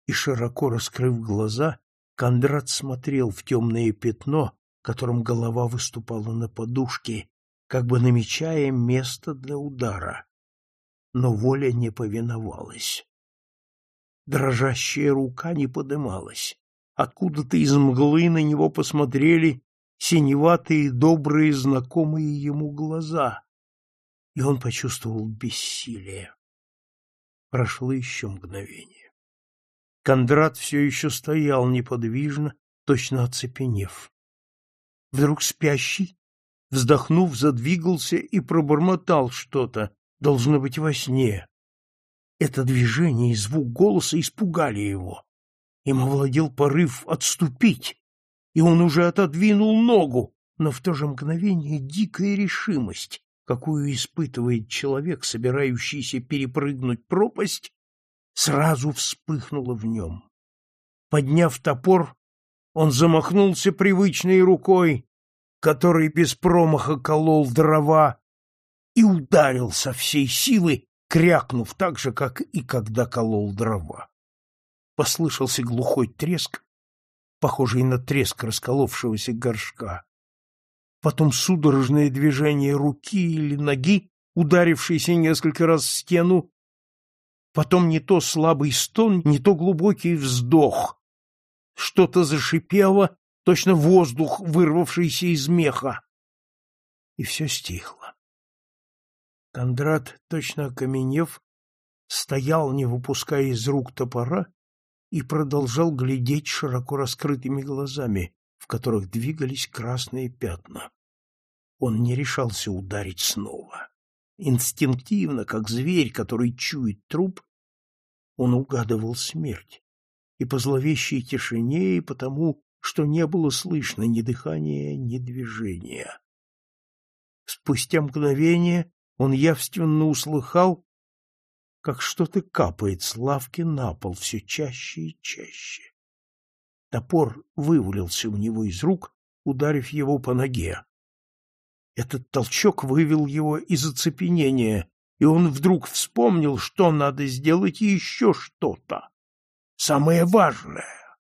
и широко раскрыв глаза, Кондрат смотрел в темное пятно, которым голова выступала на подушке, как бы намечая место для удара. Но воля не повиновалась. Дрожащая рука не подымалась. Откуда-то из мглы на него посмотрели синеватые, добрые, знакомые ему глаза, и он почувствовал бессилие. Прошло еще мгновение. Кондрат все еще стоял неподвижно, точно оцепенев. Вдруг спящий, вздохнув, задвигался и пробормотал что-то, должно быть, во сне. Это движение и звук голоса испугали его. Им овладел порыв отступить, и он уже отодвинул ногу, но в то же мгновение дикая решимость какую испытывает человек, собирающийся перепрыгнуть пропасть, сразу вспыхнула в нем. Подняв топор, он замахнулся привычной рукой, которой без промаха колол дрова, и ударил со всей силы, крякнув так же, как и когда колол дрова. Послышался глухой треск, похожий на треск расколовшегося горшка потом судорожное движение руки или ноги, ударившейся несколько раз в стену, потом не то слабый стон, не то глубокий вздох. Что-то зашипело, точно воздух, вырвавшийся из меха. И все стихло. Кондрат, точно окаменев, стоял, не выпуская из рук топора, и продолжал глядеть широко раскрытыми глазами, в которых двигались красные пятна. Он не решался ударить снова. Инстинктивно, как зверь, который чует труп, он угадывал смерть. И по зловещей тишине, и потому, что не было слышно ни дыхания, ни движения. Спустя мгновение он явственно услыхал, как что-то капает с лавки на пол все чаще и чаще. Топор вывалился у него из рук, ударив его по ноге. Этот толчок вывел его из оцепенения, и он вдруг вспомнил, что надо сделать еще что-то. Самое важное.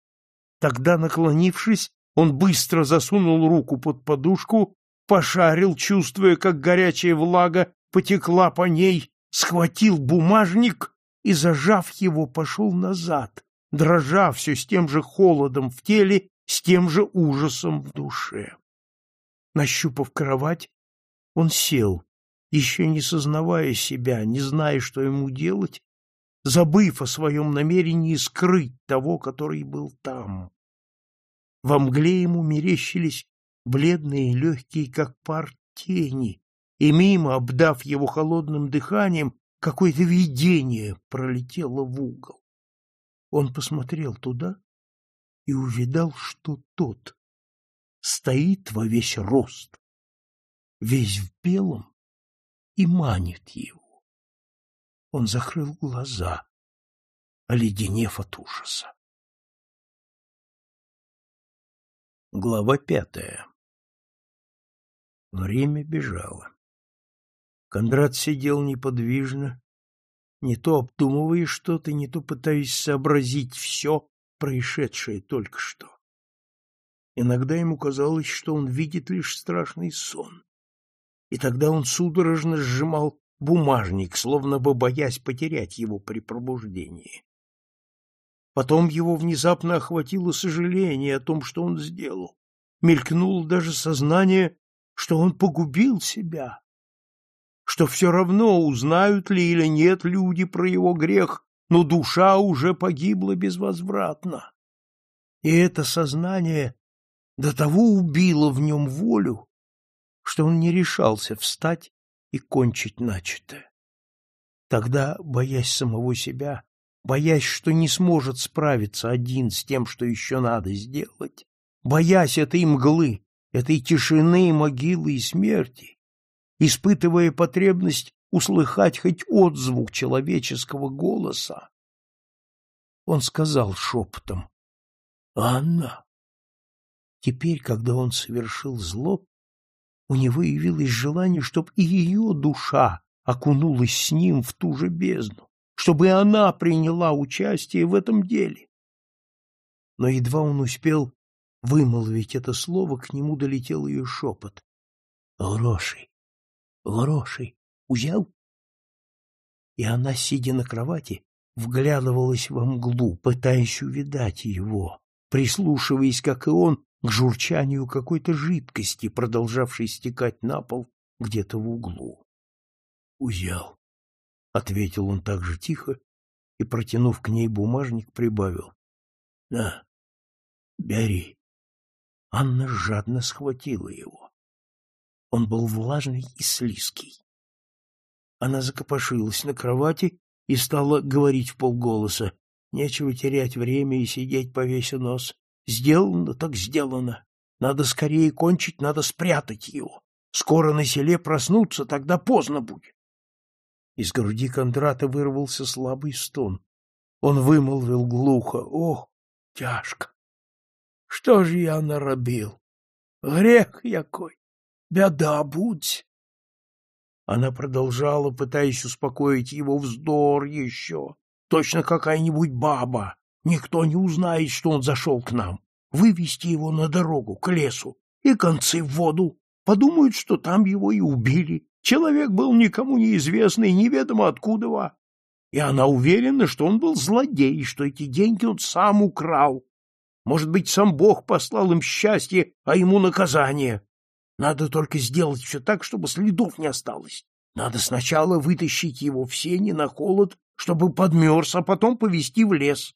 Тогда, наклонившись, он быстро засунул руку под подушку, пошарил, чувствуя, как горячая влага потекла по ней, схватил бумажник и, зажав его, пошел назад, дрожа все с тем же холодом в теле, с тем же ужасом в душе. Нащупав кровать, он сел, еще не сознавая себя, не зная, что ему делать, забыв о своем намерении скрыть того, который был там. Во мгле ему мерещились бледные, легкие, как пар, тени, и мимо, обдав его холодным дыханием, какое-то видение пролетело в угол. Он посмотрел туда и увидал, что тот стоит во весь рост, весь в белом, и манит его. Он закрыл глаза, оледенев от ужаса. Глава пятая Время бежало. Кондрат сидел неподвижно, не то обдумывая что-то, не то пытаясь сообразить все, происшедшее только что. Иногда ему казалось, что он видит лишь страшный сон. И тогда он судорожно сжимал бумажник, словно бы боясь потерять его при пробуждении. Потом его внезапно охватило сожаление о том, что он сделал. Мелькнуло даже сознание, что он погубил себя, что все равно, узнают ли или нет люди про его грех, но душа уже погибла безвозвратно. И это сознание до того убило в нем волю, что он не решался встать и кончить начатое. Тогда, боясь самого себя, боясь, что не сможет справиться один с тем, что еще надо сделать, боясь этой мглы, этой тишины, могилы и смерти, испытывая потребность услыхать хоть отзвук человеческого голоса, он сказал шепотом «Анна». Теперь, когда он совершил зло, у него явилось желание, чтобы и ее душа окунулась с ним в ту же бездну, чтобы и она приняла участие в этом деле. Но едва он успел вымолвить это слово, к нему долетел ее шепот. — Гроши, гроши, узял? И она, сидя на кровати, вглядывалась во мглу, пытаясь увидать его, прислушиваясь, как и он, к журчанию какой-то жидкости, продолжавшей стекать на пол где-то в углу. — Узял, — ответил он так же тихо и, протянув к ней бумажник, прибавил. — На, бери. Анна жадно схватила его. Он был влажный и слизкий. Она закопошилась на кровати и стала говорить в полголоса. Нечего терять время и сидеть повеся нос. Сделано так сделано. Надо скорее кончить, надо спрятать его. Скоро на селе проснуться, тогда поздно будет. Из груди Кондрата вырвался слабый стон. Он вымолвил глухо. Ох, тяжко! Что ж я наробил? Грех якой! Беда будь! Она продолжала, пытаясь успокоить его вздор еще. Точно какая-нибудь баба. Никто не узнает, что он зашел к нам. Вывести его на дорогу, к лесу, и концы в воду. Подумают, что там его и убили. Человек был никому неизвестный, неведомо откуда. И она уверена, что он был злодей, что эти деньги он сам украл. Может быть, сам Бог послал им счастье, а ему наказание. Надо только сделать все так, чтобы следов не осталось. Надо сначала вытащить его в сени на холод, чтобы подмерз, а потом повезти в лес.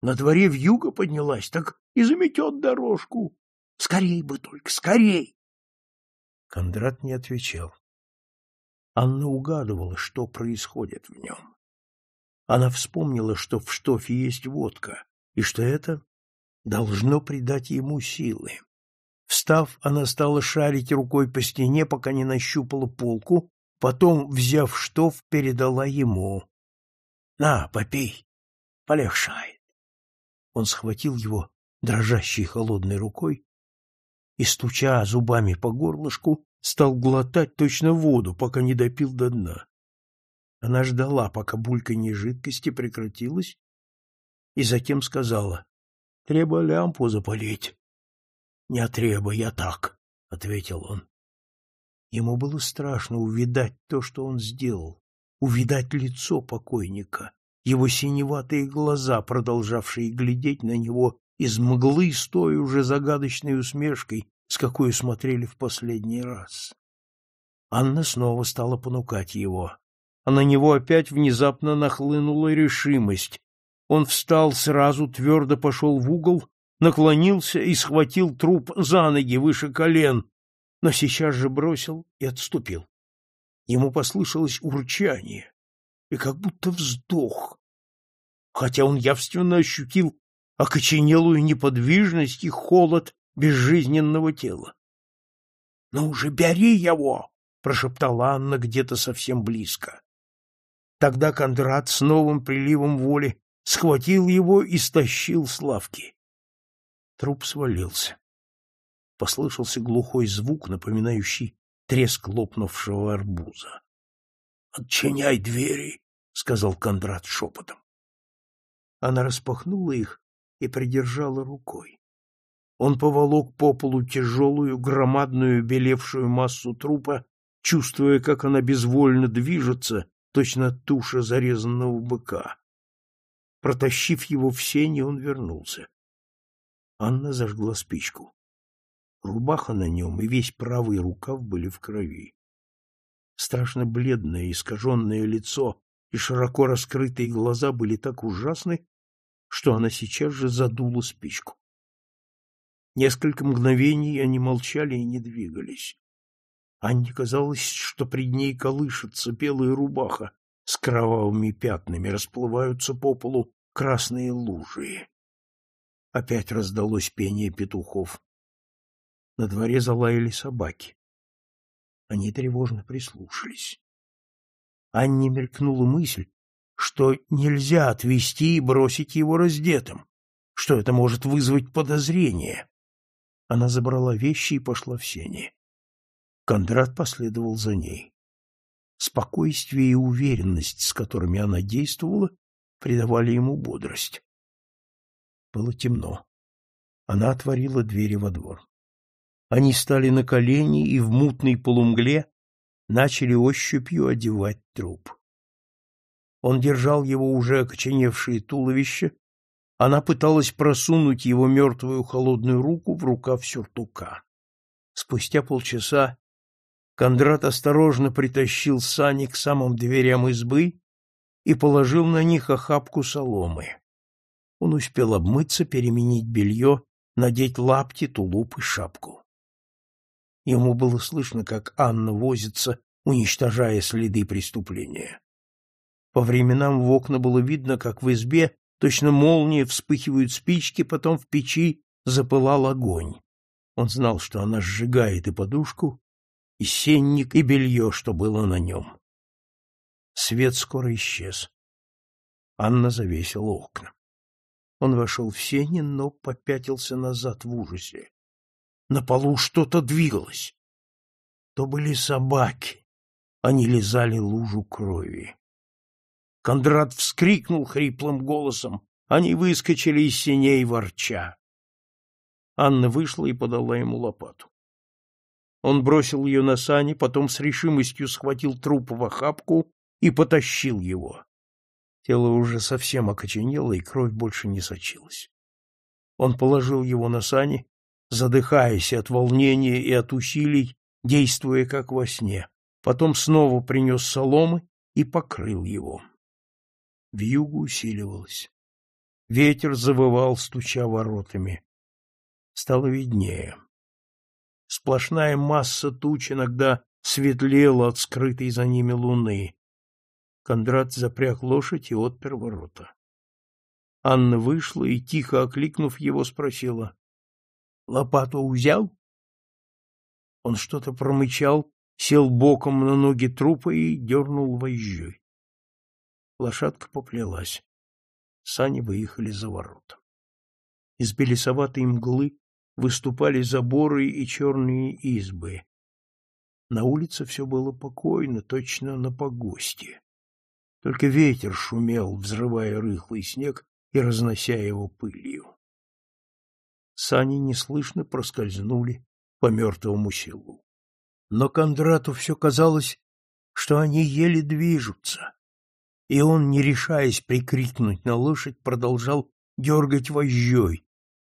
На дворе вьюга поднялась, так и заметет дорожку. Скорей бы только, скорей! Кондрат не отвечал. Анна угадывала, что происходит в нем. Она вспомнила, что в штофе есть водка, и что это должно придать ему силы. Встав, она стала шарить рукой по стене, пока не нащупала полку, потом, взяв штоф, передала ему. — На, попей, полегшает. Он схватил его дрожащей холодной рукой и, стуча зубами по горлышку, стал глотать точно воду, пока не допил до дна. Она ждала, пока бульканье жидкости прекратилось, и затем сказала, — Треба лямпу запалить. — Не треба, я так, — ответил он. Ему было страшно увидать то, что он сделал, увидать лицо покойника, его синеватые глаза, продолжавшие глядеть на него из мглы с той уже загадочной усмешкой, с какой смотрели в последний раз. Анна снова стала понукать его. а на него опять внезапно нахлынула решимость. Он встал сразу, твердо пошел в угол, наклонился и схватил труп за ноги выше колен, но сейчас же бросил и отступил. Ему послышалось урчание и как будто вздох, хотя он явственно ощутил окоченелую неподвижность и холод безжизненного тела. — Ну уже бери его! — прошептала Анна где-то совсем близко. Тогда Кондрат с новым приливом воли схватил его и стащил с лавки. Труп свалился. Послышался глухой звук, напоминающий треск лопнувшего арбуза. — Отчиняй двери, — сказал Кондрат шепотом. Она распахнула их и придержала рукой. Он поволок по полу тяжелую, громадную, белевшую массу трупа, чувствуя, как она безвольно движется, точно туша зарезанного быка. Протащив его в сене, он вернулся. Анна зажгла спичку. Рубаха на нем и весь правый рукав были в крови. Страшно бледное, искаженное лицо и широко раскрытые глаза были так ужасны, что она сейчас же задула спичку. Несколько мгновений они молчали и не двигались. Анне казалось, что пред ней колышется белая рубаха с кровавыми пятнами, расплываются по полу красные лужи. Опять раздалось пение петухов. На дворе залаяли собаки. Они тревожно прислушались. Анне мелькнула мысль, что нельзя отвезти и бросить его раздетым, что это может вызвать подозрение. Она забрала вещи и пошла в сени. Кондрат последовал за ней. Спокойствие и уверенность, с которыми она действовала, придавали ему бодрость. Было темно. Она отворила двери во двор. Они стали на колени и в мутной полумгле начали ощупью одевать труп. Он держал его уже окоченевшее туловище, она пыталась просунуть его мертвую холодную руку в рукав сюртука. Спустя полчаса Кондрат осторожно притащил сани к самым дверям избы и положил на них охапку соломы. Он успел обмыться, переменить белье, надеть лапти, тулуп и шапку. Ему было слышно, как Анна возится, уничтожая следы преступления. По временам в окна было видно, как в избе точно молнии вспыхивают спички, потом в печи запылал огонь. Он знал, что она сжигает и подушку, и сенник, и белье, что было на нем. Свет скоро исчез. Анна завесила окна. Он вошел в сени, но попятился назад в ужасе. На полу что-то двигалось. То были собаки. Они лизали лужу крови. Кондрат вскрикнул хриплым голосом. Они выскочили из синей ворча. Анна вышла и подала ему лопату. Он бросил ее на сани, потом с решимостью схватил труп в охапку и потащил его. Тело уже совсем окоченело, и кровь больше не сочилась. Он положил его на сани, задыхаясь от волнения и от усилий, действуя как во сне. Потом снова принес соломы и покрыл его. Вьюга усиливалась. Ветер завывал, стуча воротами. Стало виднее. Сплошная масса туч иногда светлела от скрытой за ними луны. Кондрат запряг лошадь и отпер ворота. Анна вышла и, тихо окликнув его, спросила. — Лопату взял? Он что-то промычал, сел боком на ноги трупа и дернул вожжой. Лошадка поплелась. Сани выехали за ворота. Из белесоватой мглы выступали заборы и черные избы. На улице все было покойно, точно на погосте. Только ветер шумел, взрывая рыхлый снег и разнося его пылью. Сани неслышно проскользнули по мертвому селу. Но Кондрату все казалось, что они еле движутся и он, не решаясь прикрикнуть на лошадь, продолжал дергать вожжой,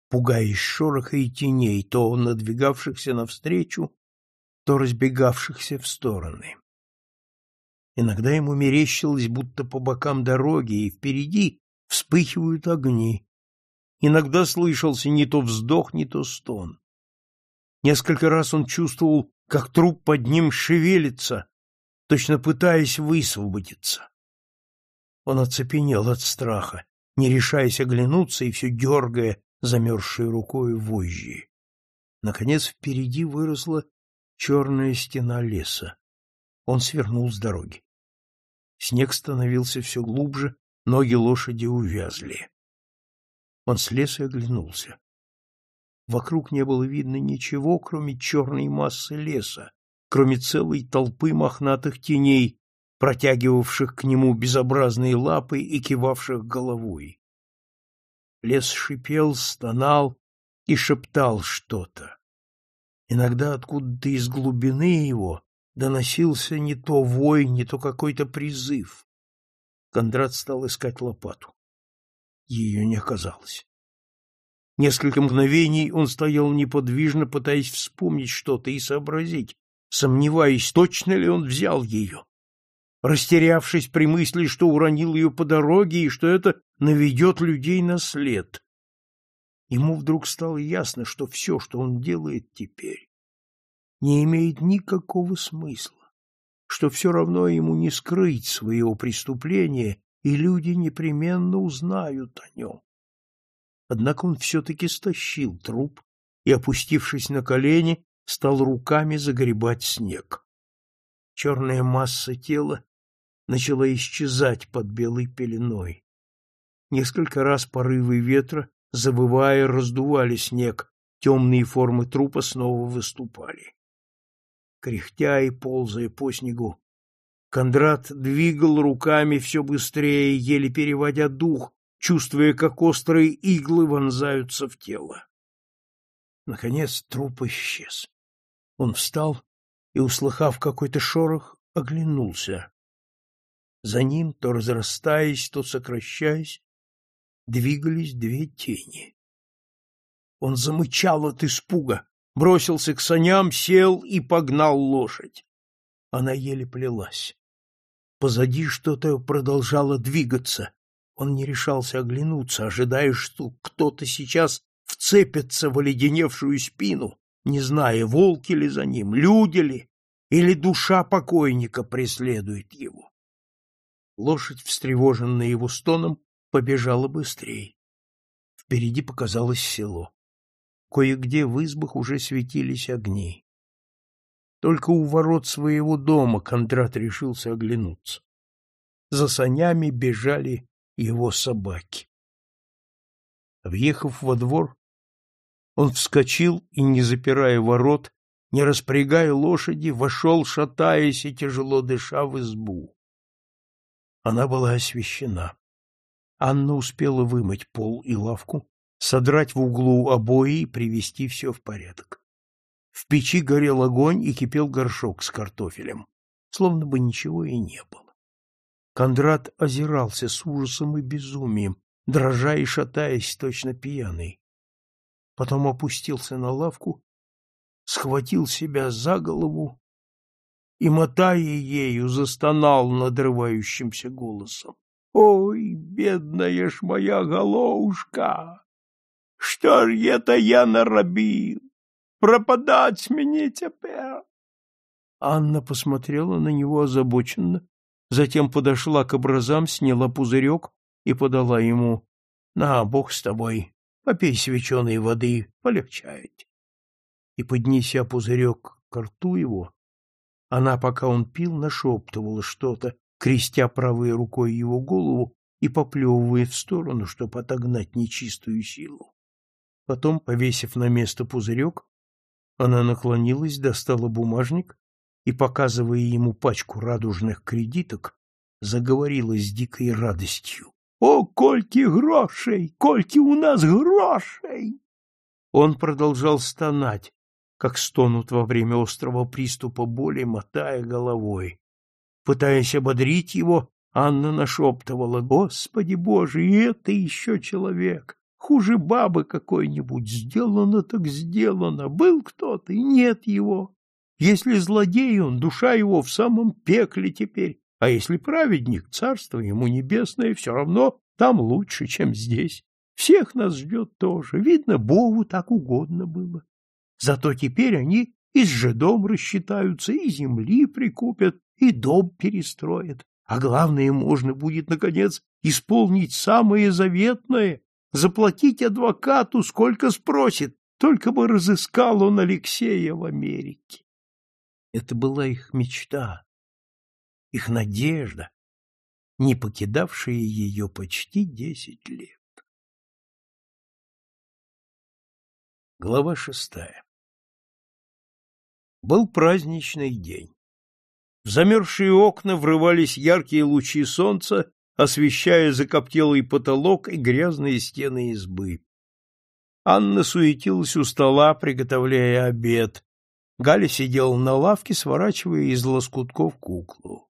пугаясь шороха и теней, то надвигавшихся навстречу, то разбегавшихся в стороны. Иногда ему мерещилось, будто по бокам дороги и впереди вспыхивают огни. Иногда слышался не то вздох, не то стон. Несколько раз он чувствовал, как труп под ним шевелится, точно пытаясь высвободиться. Он оцепенел от страха, не решаясь оглянуться и все дергая замерзшей рукой вожжи. Наконец впереди выросла черная стена леса. Он свернул с дороги. Снег становился все глубже, ноги лошади увязли. Он слез и оглянулся. Вокруг не было видно ничего, кроме черной массы леса, кроме целой толпы мохнатых теней, протягивавших к нему безобразные лапы и кивавших головой. Лес шипел, стонал и шептал что-то. Иногда откуда-то из глубины его доносился не то вой, не то какой-то призыв. Кондрат стал искать лопату. Ее не оказалось. Несколько мгновений он стоял неподвижно, пытаясь вспомнить что-то и сообразить, сомневаясь, точно ли он взял ее. Растерявшись при мысли, что уронил ее по дороге и что это наведет людей на след. Ему вдруг стало ясно, что все, что он делает теперь, не имеет никакого смысла, что все равно ему не скрыть своего преступления, и люди непременно узнают о нем. Однако он все-таки стащил труп и, опустившись на колени, стал руками загребать снег. Черная масса тела начала исчезать под белой пеленой. Несколько раз порывы ветра, забывая, раздували снег, темные формы трупа снова выступали. Кряхтя и ползая по снегу, Кондрат двигал руками все быстрее, еле переводя дух, чувствуя, как острые иглы вонзаются в тело. Наконец труп исчез. Он встал и, услыхав какой-то шорох, оглянулся. За ним, то разрастаясь, то сокращаясь, двигались две тени. Он замычал от испуга, бросился к саням, сел и погнал лошадь. Она еле плелась. Позади что-то продолжало двигаться. Он не решался оглянуться, ожидая, что кто-то сейчас вцепится в оледеневшую спину, не зная, волки ли за ним, люди ли, или душа покойника преследует его. Лошадь, встревоженная его стоном, побежала быстрее. Впереди показалось село. Кое-где в избах уже светились огни. Только у ворот своего дома Кондрат решился оглянуться. За санями бежали его собаки. Въехав во двор, он вскочил и, не запирая ворот, не распрягая лошади, вошел, шатаясь и тяжело дыша в избу. Она была освещена. Анна успела вымыть пол и лавку, содрать в углу обои и привести все в порядок. В печи горел огонь и кипел горшок с картофелем, словно бы ничего и не было. Кондрат озирался с ужасом и безумием, дрожа и шатаясь, точно пьяный. Потом опустился на лавку, схватил себя за голову и, мотая ею, застонал надрывающимся голосом. «Ой, бедная ж моя головушка! Что ж это я наробил? Пропадать мне теперь!» Анна посмотрела на него озабоченно, затем подошла к образам, сняла пузырек и подала ему. — На, бог с тобой, попей свеченой воды, полегчает. И, поднеся пузырек к рту его, она, пока он пил, нашептывала что-то, крестя правой рукой его голову и поплевывая в сторону, чтобы отогнать нечистую силу. Потом, повесив на место пузырек, она наклонилась, достала бумажник и, показывая ему пачку радужных кредиток, заговорила с дикой радостью. «О, кольки грошей! Кольки у нас грошей!» Он продолжал стонать, как стонут во время острого приступа боли, мотая головой. Пытаясь ободрить его, Анна нашептывала, «Господи Боже, и это еще человек! Хуже бабы какой-нибудь! Сделано так сделано! Был кто-то, и нет его! Если злодей он, душа его в самом пекле теперь, А если праведник, царство ему небесное, все равно там лучше, чем здесь. Всех нас ждет тоже. Видно, Богу так угодно было. Зато теперь они и с жидом рассчитаются, и земли прикупят, и дом перестроят. А главное, можно будет, наконец, исполнить самое заветное — заплатить адвокату, сколько спросит, только бы разыскал он Алексея в Америке. Это была их мечта, их надежда, не покидавшая ее почти десять лет. Глава шестая Был праздничный день. В замерзшие окна врывались яркие лучи солнца, освещая закоптелый потолок и грязные стены избы. Анна суетилась у стола, приготовляя обед. Галя сидела на лавке, сворачивая из лоскутков куклу.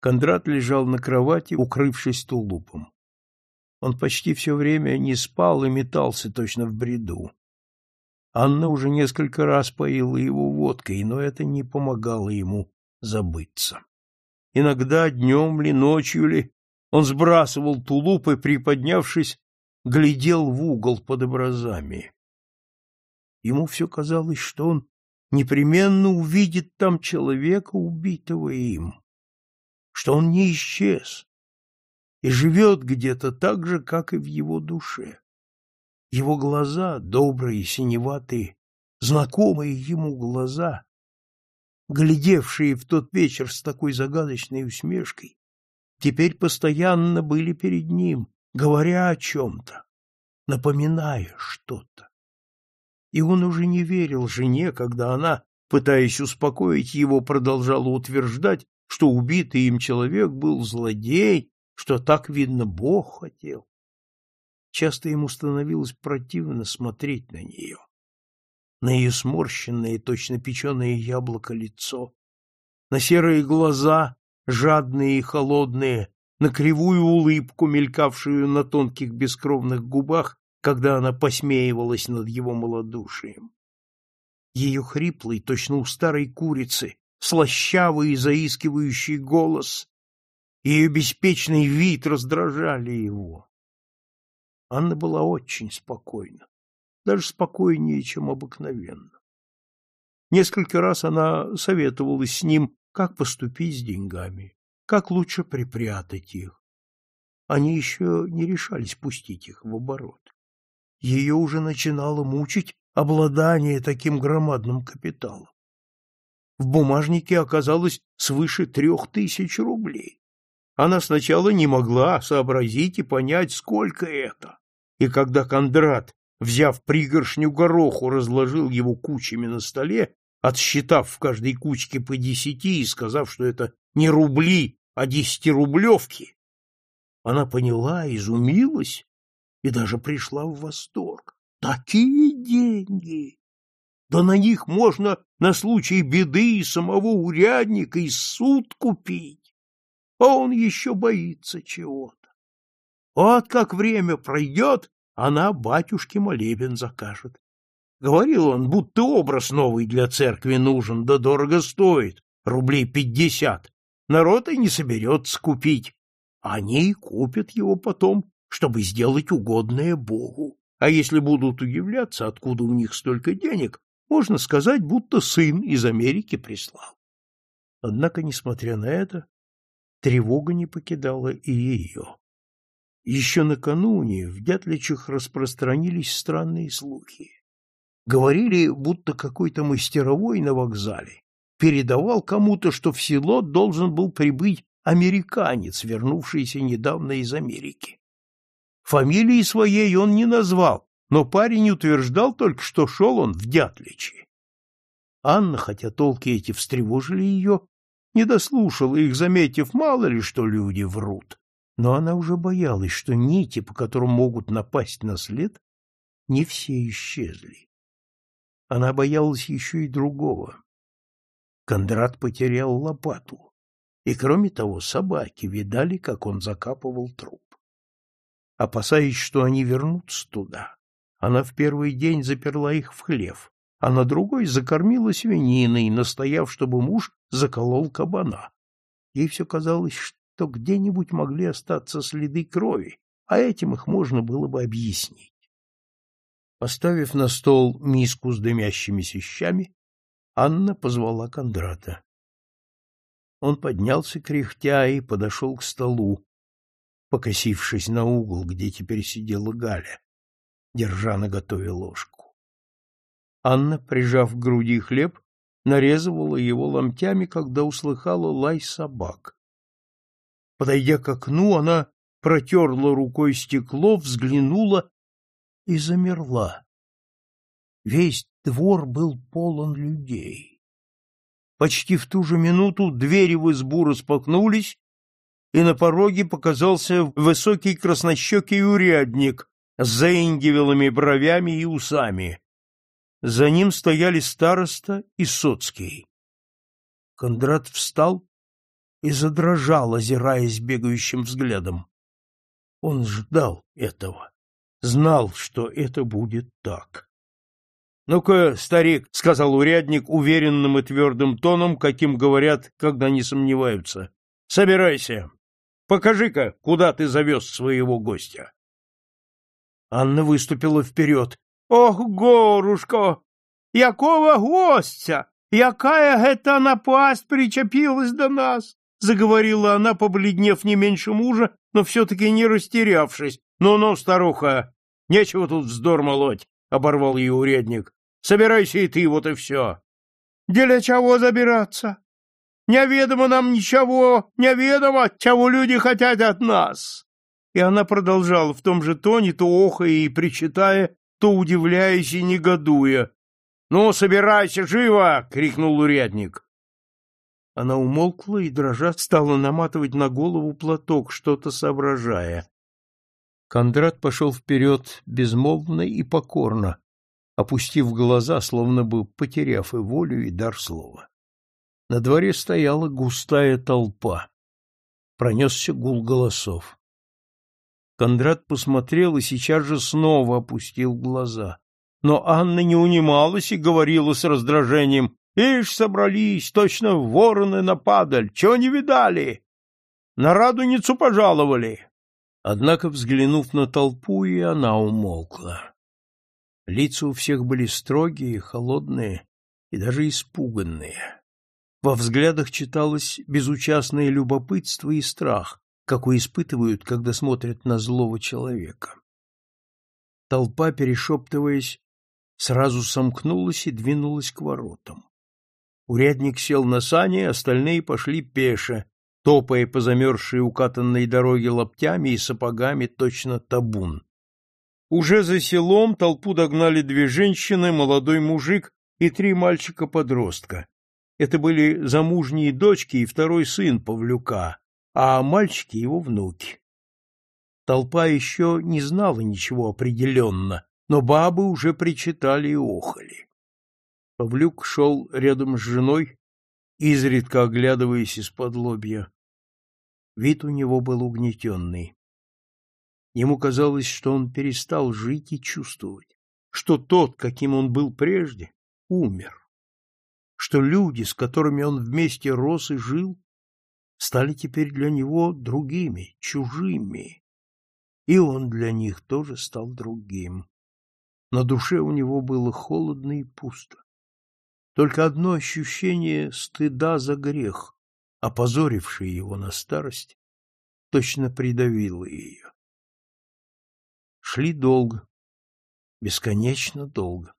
Кондрат лежал на кровати, укрывшись тулупом. Он почти все время не спал и метался точно в бреду. Анна уже несколько раз поила его водкой, но это не помогало ему забыться. Иногда днем ли, ночью ли, он сбрасывал тулуп и, приподнявшись, глядел в угол под образами. Ему все казалось, что он непременно увидит там человека, убитого им, что он не исчез и живет где-то так же, как и в его душе. Его глаза, добрые, синеватые, знакомые ему глаза, глядевшие в тот вечер с такой загадочной усмешкой, теперь постоянно были перед ним, говоря о чем-то, напоминая что-то. И он уже не верил жене, когда она, пытаясь успокоить его, продолжала утверждать, что убитый им человек был злодей, что так, видно, Бог хотел. Часто ему становилось противно смотреть на нее на ее сморщенное, точно печеное яблоко лицо, на серые глаза, жадные и холодные, на кривую улыбку, мелькавшую на тонких бескровных губах, когда она посмеивалась над его малодушием. Ее хриплый, точно у старой курицы, слащавый и заискивающий голос, ее беспечный вид раздражали его. Анна была очень спокойна даже спокойнее, чем обыкновенно. Несколько раз она советовалась с ним, как поступить с деньгами, как лучше припрятать их. Они еще не решались пустить их в оборот. Ее уже начинало мучить обладание таким громадным капиталом. В бумажнике оказалось свыше трех тысяч рублей. Она сначала не могла сообразить и понять, сколько это. И когда Кондрат взяв пригоршню гороху, разложил его кучами на столе, отсчитав в каждой кучке по десяти и сказав, что это не рубли, а десятирублевки, она поняла, изумилась и даже пришла в восторг. Такие деньги! Да на них можно на случай беды и самого урядника и суд купить. А он еще боится чего-то. Вот как время пройдет, она батюшке молебен закажет. Говорил он, будто образ новый для церкви нужен, да дорого стоит, рублей пятьдесят. Народ и не соберется купить. Они и купят его потом, чтобы сделать угодное Богу. А если будут удивляться, откуда у них столько денег, можно сказать, будто сын из Америки прислал. Однако, несмотря на это, тревога не покидала и ее. Еще накануне в Дятличах распространились странные слухи. Говорили, будто какой-то мастеровой на вокзале передавал кому-то, что в село должен был прибыть американец, вернувшийся недавно из Америки. Фамилии своей он не назвал, но парень утверждал только, что шел он в Дятличи. Анна, хотя толки эти встревожили ее, не дослушала их, заметив, мало ли что люди врут. Но она уже боялась, что нити, по которым могут напасть на след, не все исчезли. Она боялась еще и другого. Кондрат потерял лопату, и, кроме того, собаки видали, как он закапывал труп. Опасаясь, что они вернутся туда, она в первый день заперла их в хлев, а на другой закормила свининой, настояв, чтобы муж заколол кабана. Ей все казалось, что где-нибудь могли остаться следы крови, а этим их можно было бы объяснить. Поставив на стол миску с дымящимися щами, Анна позвала Кондрата. Он поднялся кряхтя и подошел к столу, покосившись на угол, где теперь сидела Галя, держа на готове ложку. Анна, прижав к груди хлеб, нарезывала его ломтями, когда услыхала лай собак. Подойдя к окну, она протерла рукой стекло, взглянула и замерла. Весь двор был полон людей. Почти в ту же минуту двери в избу распахнулись, и на пороге показался высокий краснощекий урядник с заиндивелыми бровями и усами. За ним стояли староста и соцкий. Кондрат встал и задрожал, озираясь бегающим взглядом. Он ждал этого, знал, что это будет так. — Ну-ка, старик, — сказал урядник уверенным и твердым тоном, каким говорят, когда не сомневаются, — собирайся. Покажи-ка, куда ты завез своего гостя. Анна выступила вперед. — Ох, горушка! Якого гостя! Якая гэта напасть причепилась до нас! — заговорила она, побледнев не меньше мужа, но все-таки не растерявшись. «Ну — старуха, нечего тут вздор молоть! — оборвал ее урядник. — Собирайся и ты, вот и все. — Для чего забираться? Неведомо нам ничего, неведомо, чего люди хотят от нас. И она продолжала в том же тоне, то охая и причитая, то удивляясь и негодуя. — Ну, собирайся, живо! — крикнул урядник. Она умолкла и, дрожа, стала наматывать на голову платок, что-то соображая. Кондрат пошел вперед безмолвно и покорно, опустив глаза, словно бы потеряв и волю, и дар слова. На дворе стояла густая толпа. Пронесся гул голосов. Кондрат посмотрел и сейчас же снова опустил глаза. Но Анна не унималась и говорила с раздражением. — Ишь, собрались, точно вороны на падаль, чего не видали? На радуницу пожаловали. Однако, взглянув на толпу, и она умолкла. Лица у всех были строгие, холодные и даже испуганные. Во взглядах читалось безучастное любопытство и страх, какой испытывают, когда смотрят на злого человека. Толпа, перешептываясь, сразу сомкнулась и двинулась к воротам. Урядник сел на сани, остальные пошли пеше, топая по замерзшей укатанной дороге лаптями и сапогами точно табун. Уже за селом толпу догнали две женщины, молодой мужик и три мальчика-подростка. Это были замужние дочки и второй сын Павлюка, а мальчики его внуки. Толпа еще не знала ничего определенно, но бабы уже причитали и охали. Павлюк шел рядом с женой, изредка оглядываясь из-под лобья. Вид у него был угнетенный. Ему казалось, что он перестал жить и чувствовать, что тот, каким он был прежде, умер что люди, с которыми он вместе рос и жил, стали теперь для него другими, чужими. И он для них тоже стал другим. На душе у него было холодно и пусто. Только одно ощущение стыда за грех, опозорившее его на старость, точно придавило ее. Шли долго, бесконечно долго.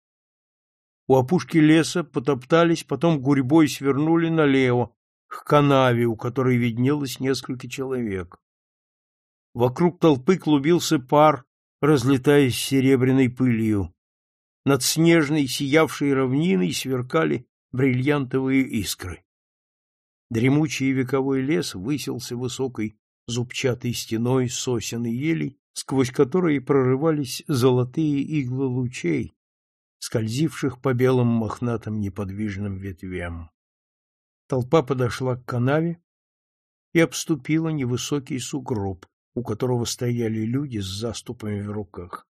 У опушки леса потоптались, потом гурьбой свернули налево, к канаве, у которой виднелось несколько человек. Вокруг толпы клубился пар, разлетаясь серебряной пылью. Над снежной, сиявшей равниной сверкали бриллиантовые искры. Дремучий вековой лес высился высокой зубчатой стеной сосен и елей, сквозь которые прорывались золотые иглы лучей, скользивших по белым мохнатым неподвижным ветвям. Толпа подошла к канаве и обступила невысокий сугроб, у которого стояли люди с заступами в руках.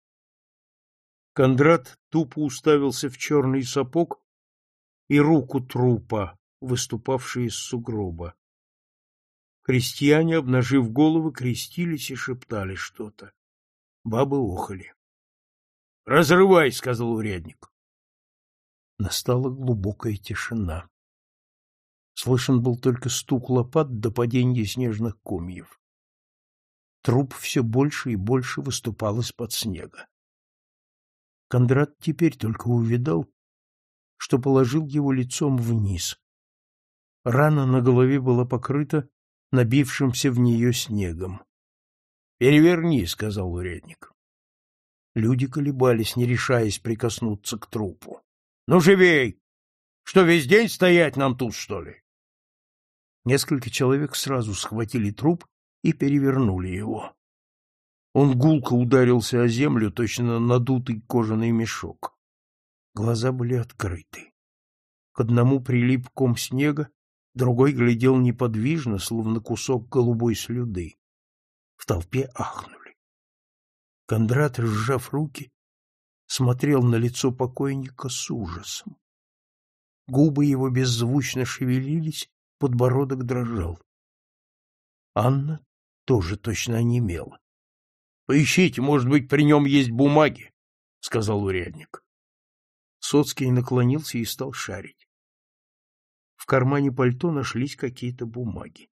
Кондрат тупо уставился в черный сапог и руку трупа, выступавший из сугроба. Крестьяне, обнажив головы, крестились и шептали что-то. Бабы охали. — Разрывай, — сказал урядник. Настала глубокая тишина. Слышен был только стук лопат до падения снежных комьев. Труп все больше и больше выступал из-под снега. Кондрат теперь только увидал, что положил его лицом вниз. Рана на голове была покрыта набившимся в нее снегом. — Переверни, — сказал урядник. Люди колебались, не решаясь прикоснуться к трупу. — Ну, живей! Что, весь день стоять нам тут, что ли? Несколько человек сразу схватили труп и перевернули его. Он гулко ударился о землю, точно надутый кожаный мешок. Глаза были открыты. К одному прилип ком снега, другой глядел неподвижно, словно кусок голубой слюды. В толпе ахнули. Кондрат, сжав руки, смотрел на лицо покойника с ужасом. Губы его беззвучно шевелились, подбородок дрожал. Анна тоже точно онемела. Поищите, может быть, при нем есть бумаги, — сказал урядник. Соцкий наклонился и стал шарить. Кармане пальто нашлись какие-то бумаги.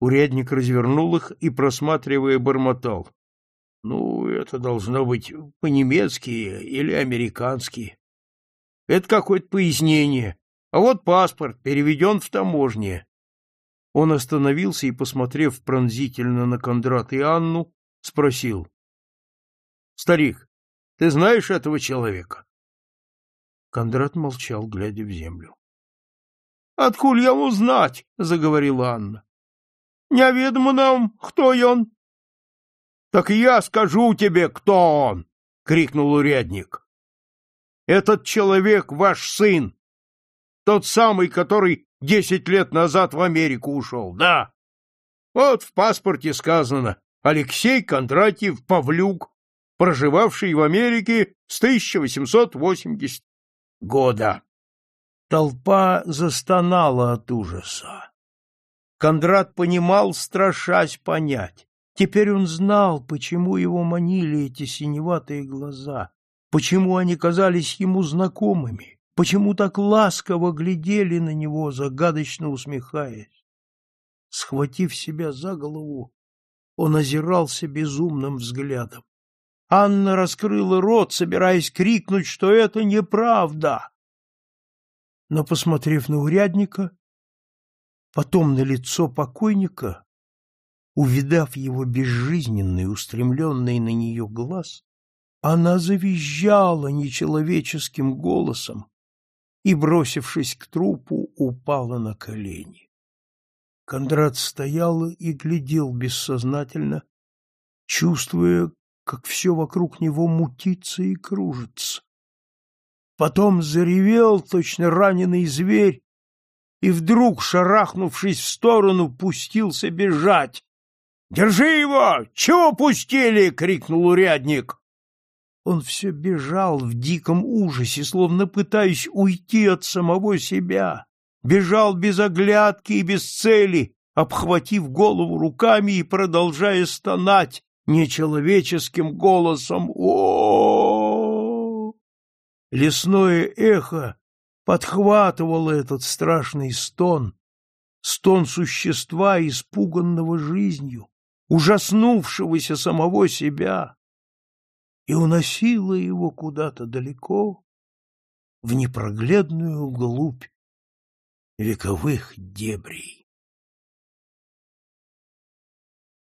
Урядник развернул их и, просматривая, бормотал. — Ну, это должно быть по-немецки или американски. Это какое-то пояснение. А вот паспорт переведен в таможне. Он остановился и, посмотрев пронзительно на Кондрата и Анну, спросил. — Старик, ты знаешь этого человека? Кондрат молчал, глядя в землю. — Откуль я узнать? — заговорила Анна. — Неведомо нам, кто он. — Так я скажу тебе, кто он! — крикнул урядник. — Этот человек ваш сын, тот самый, который десять лет назад в Америку ушел, да. Вот в паспорте сказано Алексей Кондратьев Павлюк, проживавший в Америке с 1880 года. Толпа застонала от ужаса. Кондрат понимал, страшась понять. Теперь он знал, почему его манили эти синеватые глаза, почему они казались ему знакомыми, почему так ласково глядели на него, загадочно усмехаясь. Схватив себя за голову, он озирался безумным взглядом. Анна раскрыла рот, собираясь крикнуть, что это неправда. Но, посмотрев на урядника, потом на лицо покойника, увидав его безжизненный, устремленный на нее глаз, она завизжала нечеловеческим голосом и, бросившись к трупу, упала на колени. Кондрат стоял и глядел бессознательно, чувствуя, как все вокруг него мутится и кружится. Потом заревел точно раненый зверь и вдруг, шарахнувшись в сторону, пустился бежать. «Держи его! Чего пустили?» — крикнул урядник. Он все бежал в диком ужасе, словно пытаясь уйти от самого себя бежал без оглядки и без цели, обхватив голову руками и продолжая стонать нечеловеческим голосом о, Лесное эхо подхватывало этот страшный стон, стон существа, испуганного жизнью, ужаснувшегося самого себя, и уносило его куда-то далеко, в непроглядную глубь вековых дебрей.